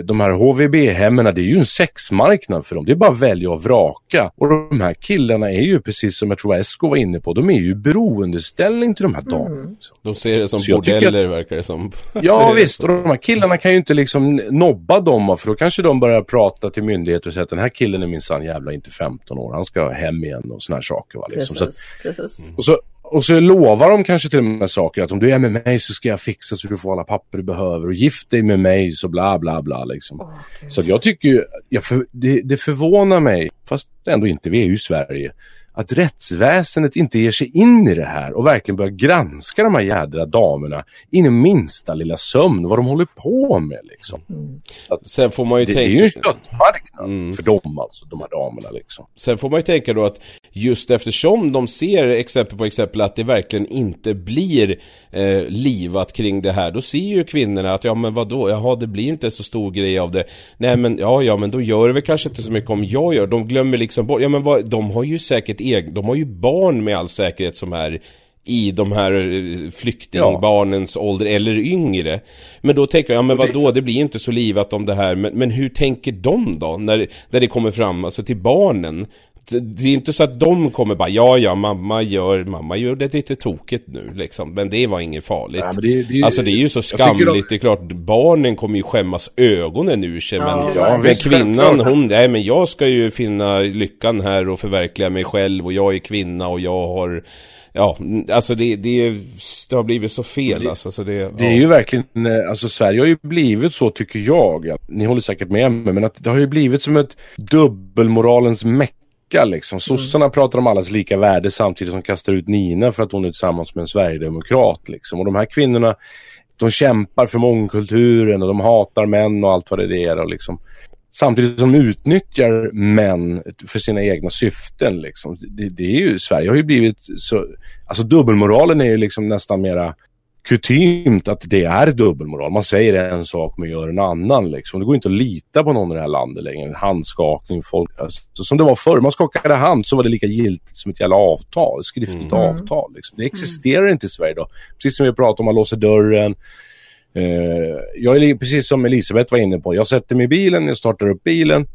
S6: de här HVB-hemmen, det är ju en sexmarknad för dem. Det är bara att välja och vraka. Och de här killarna är ju precis som jag tror Esko var inne på, de är ju beroendeställning till de här damerna. liksom.
S4: De ser det som
S6: Så
S4: bordeller
S6: att-
S4: verkar det som.
S6: Ja visst, och de här killarna kan ju inte liksom nobba dem för då kanske de börjar prata till myndigheter och säga att den här killen är minsann jävla inte 15 år, han ska hem igen och såna här saker. Va, liksom. så, att-
S5: Precis, precis.
S6: och, så, och så lovar de kanske till och med saker att om du är med mig så ska jag fixa så du får alla papper du behöver och gift dig med mig så bla bla bla liksom. Så att jag tycker ju, jag för, det, det förvånar mig fast ändå inte, vi är ju i Sverige, att rättsväsendet inte ger sig in i det här och verkligen börjar granska de här jädra damerna in i minsta lilla sömn, vad de håller på med liksom.
S4: Mm. Sen får man ju
S6: det,
S4: tänka...
S6: det är ju en köttmarknad mm. för dem alltså, de här damerna liksom.
S4: Sen får man ju tänka då att just eftersom de ser exempel på exempel att det verkligen inte blir eh, livat kring det här, då ser ju kvinnorna att ja men vadå, jaha det blir inte så stor grej av det. Nej men ja, ja men då gör det väl kanske inte så mycket om jag gör. De glömmer liksom bort, ja men vad, de har ju säkert egen, de har ju barn med all säkerhet som är i de här eh, flyktingbarnens ja. ålder eller yngre. Men då tänker jag, ja men vadå, det blir inte så livat om det här, men, men hur tänker de då när, när det kommer fram, alltså till barnen? Det är inte så att de kommer bara, ja ja mamma gör, mamma gör det lite tokigt nu liksom. Men det var inget farligt. Ja, det, det, alltså det är ju så skamligt, de... det är klart barnen kommer ju skämmas ögonen ur sig. Ja, men, ja, men kvinnan hon, nej men jag ska ju finna lyckan här och förverkliga mig själv och jag är kvinna och jag har Ja, alltså det, det, det har blivit så fel det, alltså. det,
S6: det är ju verkligen, eh, alltså Sverige har ju blivit så tycker jag. Ni håller säkert med mig, men att det har ju blivit som ett dubbelmoralens meck lika liksom. Sossarna mm. pratar om allas lika värde samtidigt som kastar ut Nina för att hon är tillsammans med en sverigedemokrat liksom. Och de här kvinnorna, de kämpar för mångkulturen och de hatar män och allt vad det är och liksom. Samtidigt som de utnyttjar män för sina egna syften liksom. Det, det är ju, Sverige har ju blivit så, alltså dubbelmoralen är ju liksom nästan mera kutymt att det är dubbelmoral. Man säger en sak men gör en annan. Liksom. Det går inte att lita på någon i det här landet längre. En handskakning, folk, alltså, som det var förr. Man skakade hand så var det lika giltigt som ett jävla avtal, skriftligt mm. avtal. Liksom. Det existerar mm. inte i Sverige idag. Precis som vi pratade om, man låser dörren. Uh, jag är precis som Elisabeth var inne på. Jag sätter mig i bilen, jag startar upp bilen.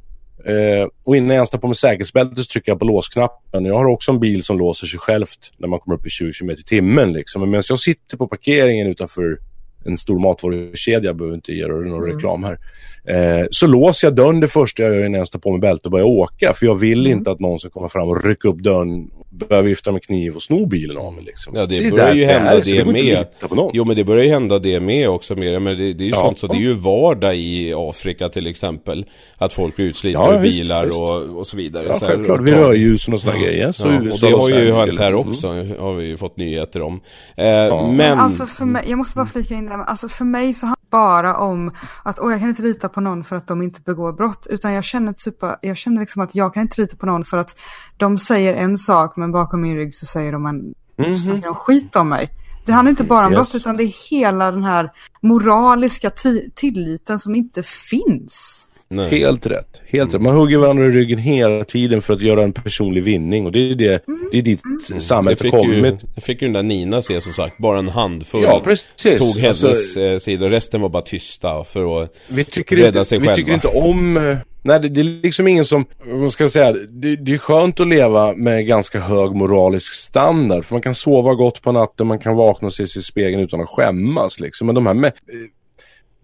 S6: Eh, och innan jag ens tar på mig säkerhetsbältet så trycker jag på låsknappen. Jag har också en bil som låser sig självt när man kommer upp i 20 km i timmen. Liksom. Men medan jag sitter på parkeringen utanför en stor matvarukedja, jag behöver inte göra någon mm. reklam här. Eh, så låser jag dörren det första jag gör innan jag ens tar på mig bältet och börjar åka. För jag vill mm. inte att någon ska komma fram och rycka upp dörren börjar vifta med kniv och sno bilen av mig liksom.
S4: Ja det, det börjar där, ju hända det, det med. Jo men det börjar ju hända det med också mer. Men det, det är ju ja. sånt så det är ju vardag i Afrika till exempel. Att folk blir utslitna ja, ur bilar visst. Och, och så vidare.
S6: Ja
S4: så
S6: självklart, vid rörljusen och sådana grejer. Så
S4: ja, och det har ju hänt här också, mm. har vi ju fått nyheter om. Eh, ja. Men...
S7: Alltså för mig, jag måste bara flika in där, alltså för mig så det bara om att åh, jag kan inte lita på någon för att de inte begår brott. Utan jag känner, typ, jag känner liksom att jag kan inte lita på någon för att de säger en sak men bakom min rygg så säger de en mm -hmm. de skit om mig. Det handlar inte bara om yes. brott utan det är hela den här moraliska tilliten som inte finns.
S6: Nej. Helt rätt. Helt mm. rätt. Man hugger varandra i ryggen hela tiden för att göra en personlig vinning och det är det, mm. det är dit mm. samhället har kommit.
S4: det fick ju den där Nina se som sagt, bara en handfull. Ja, precis. Tog hennes alltså, eh, sida, resten var bara tysta för att vi tycker rädda
S6: inte,
S4: sig själva.
S6: Vi tycker inte om eh, Nej, det, det, är liksom ingen som, vad ska jag säga, det, det är skönt att leva med ganska hög moralisk standard. För man kan sova gott på natten, man kan vakna och se sig i spegeln utan att skämmas liksom. Men de här med,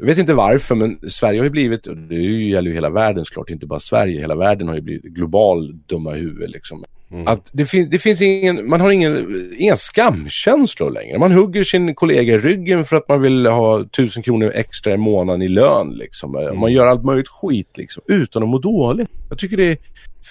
S6: jag vet inte varför, men Sverige har ju blivit, och det gäller ju hela världen såklart, inte bara Sverige, hela världen har ju blivit global dumma huvud liksom. Mm. Att det, fin det finns ingen, man har ingen, inga skamkänslor längre. Man hugger sin kollega i ryggen för att man vill ha tusen kronor extra i månaden i lön liksom. Mm. Man gör allt möjligt skit liksom, utan att må dåligt. Jag tycker det är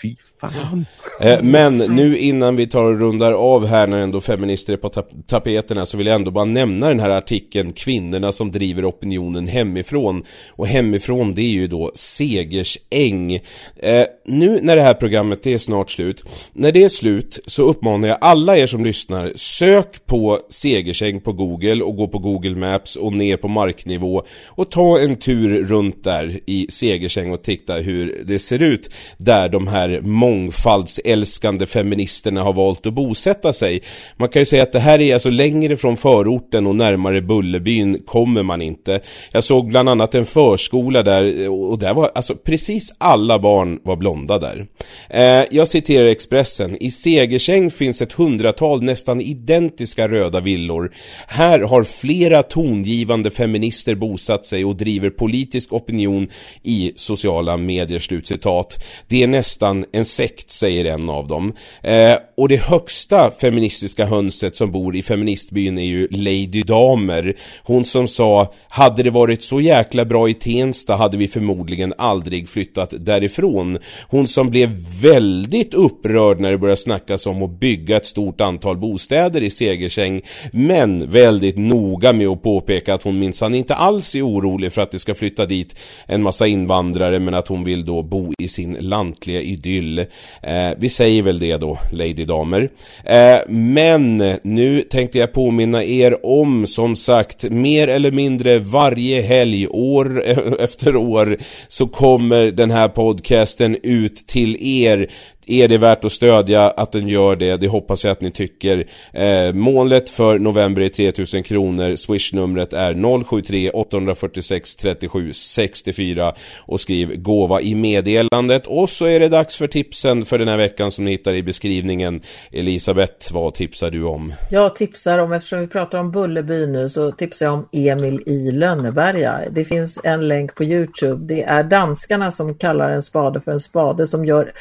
S6: Fy fan.
S4: Eh, men nu innan vi tar och rundar av här när ändå feminister är på tap tapeterna så vill jag ändå bara nämna den här artikeln Kvinnorna som driver opinionen hemifrån. Och hemifrån det är ju då Segersäng. Eh, nu när det här programmet är snart slut. När det är slut så uppmanar jag alla er som lyssnar sök på Segersäng på Google och gå på Google Maps och ner på marknivå och ta en tur runt där i Segersäng och titta hur det ser ut där de här här mångfaldsälskande feministerna har valt att bosätta sig. Man kan ju säga att det här är alltså längre från förorten och närmare Bullerbyn kommer man inte. Jag såg bland annat en förskola där och där var alltså precis alla barn var blonda där. Eh, jag citerar Expressen. I Segersäng finns ett hundratal nästan identiska röda villor. Här har flera tongivande feminister bosatt sig och driver politisk opinion i sociala medier. Slutcitat. Det är nästan nästan en sekt, säger en av dem. Eh, och det högsta feministiska hönset som bor i feministbyn är ju Lady Damer. Hon som sa, hade det varit så jäkla bra i Tensta hade vi förmodligen aldrig flyttat därifrån. Hon som blev väldigt upprörd när det började snackas om att bygga ett stort antal bostäder i Segersäng, men väldigt noga med att påpeka att hon minsann inte alls är orolig för att det ska flytta dit en massa invandrare, men att hon vill då bo i sin lantliga idyll. Eh, vi säger väl det då, Lady Damer. Eh, men nu tänkte jag påminna er om, som sagt, mer eller mindre varje helg, år efter år, så kommer den här podcasten ut till er är det värt att stödja att den gör det? Det hoppas jag att ni tycker. Eh, målet för november är 3000 kronor. Swish-numret är 073 846 37 64 och skriv gåva i meddelandet. Och så är det dags för tipsen för den här veckan som ni hittar i beskrivningen. Elisabeth, vad tipsar du om?
S5: Jag tipsar om, eftersom vi pratar om Bullerby nu, så tipsar jag om Emil i Lönneberga. Det finns en länk på Youtube. Det är danskarna som kallar en spade för en spade som gör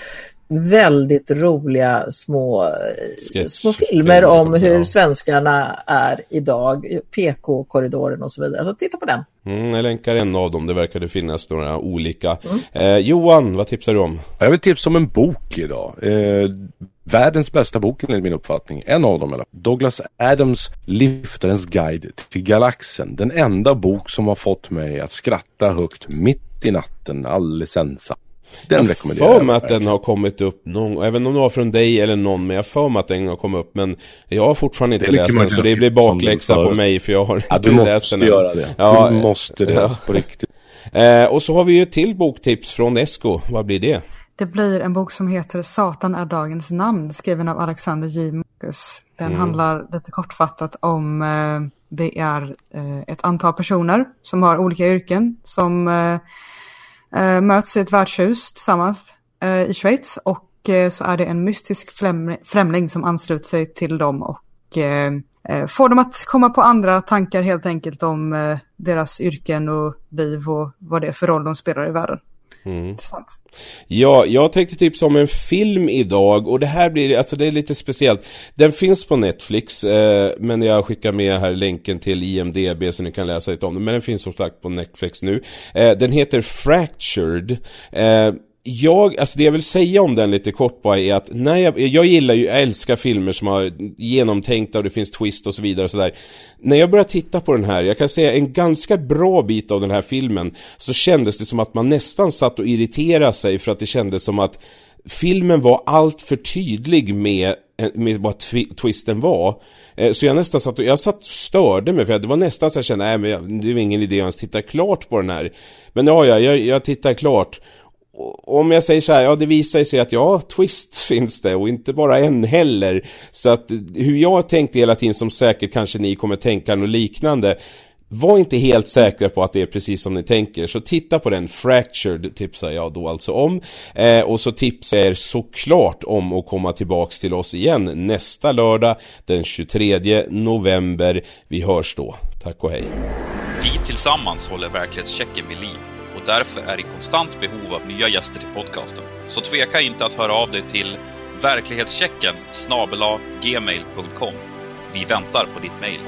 S5: väldigt roliga små,
S4: Sketch,
S5: små filmer om hur svenskarna är idag, PK-korridoren och så vidare. Så titta på den.
S4: Mm, jag länkar en av dem, det verkade finnas några olika. Eh, Johan, vad tipsar du om?
S6: Jag vill tipsa om en bok idag. Eh, världens bästa bok enligt min uppfattning. En av dem eller? Douglas Adams Liftarens guide till galaxen. Den enda bok som har fått mig att skratta högt mitt i natten alldeles ensam. Den
S4: jag
S6: rekommenderar
S4: för mig att den har kommit upp någon, även om det var från dig eller någon, men jag för mig att den har kommit upp, men jag har fortfarande inte läst den, så det blir bakläxa på mig, för jag har
S6: Ja,
S4: inte
S6: du
S4: läst
S6: måste
S4: den än.
S6: göra det.
S4: Ja,
S6: du måste det
S4: ja.
S6: på riktigt.
S4: Eh, och så har vi ju ett till boktips från Esko, vad blir det?
S7: Det blir en bok som heter Satan är dagens namn, skriven av Alexander J. Marcus. Den
S4: Mm.
S7: handlar lite kortfattat om, eh, det är eh, ett antal personer som har olika yrken som eh, Eh, möts i ett värdshus tillsammans eh, i Schweiz och eh, så är det en mystisk främling, som ansluter sig till dem och eh, eh, får dem att komma på andra tankar helt enkelt om eh, deras yrken och liv och vad det är för roll de spelar i världen.
S4: Mm.
S7: Intressant.
S4: Ja, jag tänkte tipsa om en film idag och det här blir, alltså det är lite speciellt. Den finns på Netflix, eh, men jag skickar med här länken till IMDB så ni kan läsa lite om den. Men den finns som sagt på Netflix nu. Eh, den heter Fractured. Eh, jag, alltså det jag vill säga om den lite kort bara är att när jag, jag gillar ju, jag älskar filmer som har genomtänkta och det finns twist och så vidare och sådär. När jag började titta på den här, jag kan säga en ganska bra bit av den här filmen, så kändes det som att man nästan satt och irriterade sig för att det kändes som att filmen var allt för tydlig med eh, med vad twisten var. Eh, så jag nästan satt och, jag satt och störde mig för det var nästan så jag kände, nej men det är ingen idé att ens titta klart på den här. Men ja, ja, jag, jag tittar klart. Om jag säger så här, ja det visar sig att ja, twist finns det och inte bara en heller. Så att hur jag tänkte hela tiden som säkert kanske ni kommer tänka något liknande. Var inte helt säkra på att det är precis som ni tänker, så titta på den Fractured tipsar jag då alltså om. Eh, och så tipsar jag er såklart om att komma tillbaks till oss igen nästa lördag den 23 november. Vi hörs då. Tack och hej.
S2: Vi tillsammans håller verklighetschecken vid liv därför är i konstant behov av nya gäster till podcasten. Så tveka inte att höra av dig till verklighetschecken snabela gmail.com. Vi väntar på ditt mejl.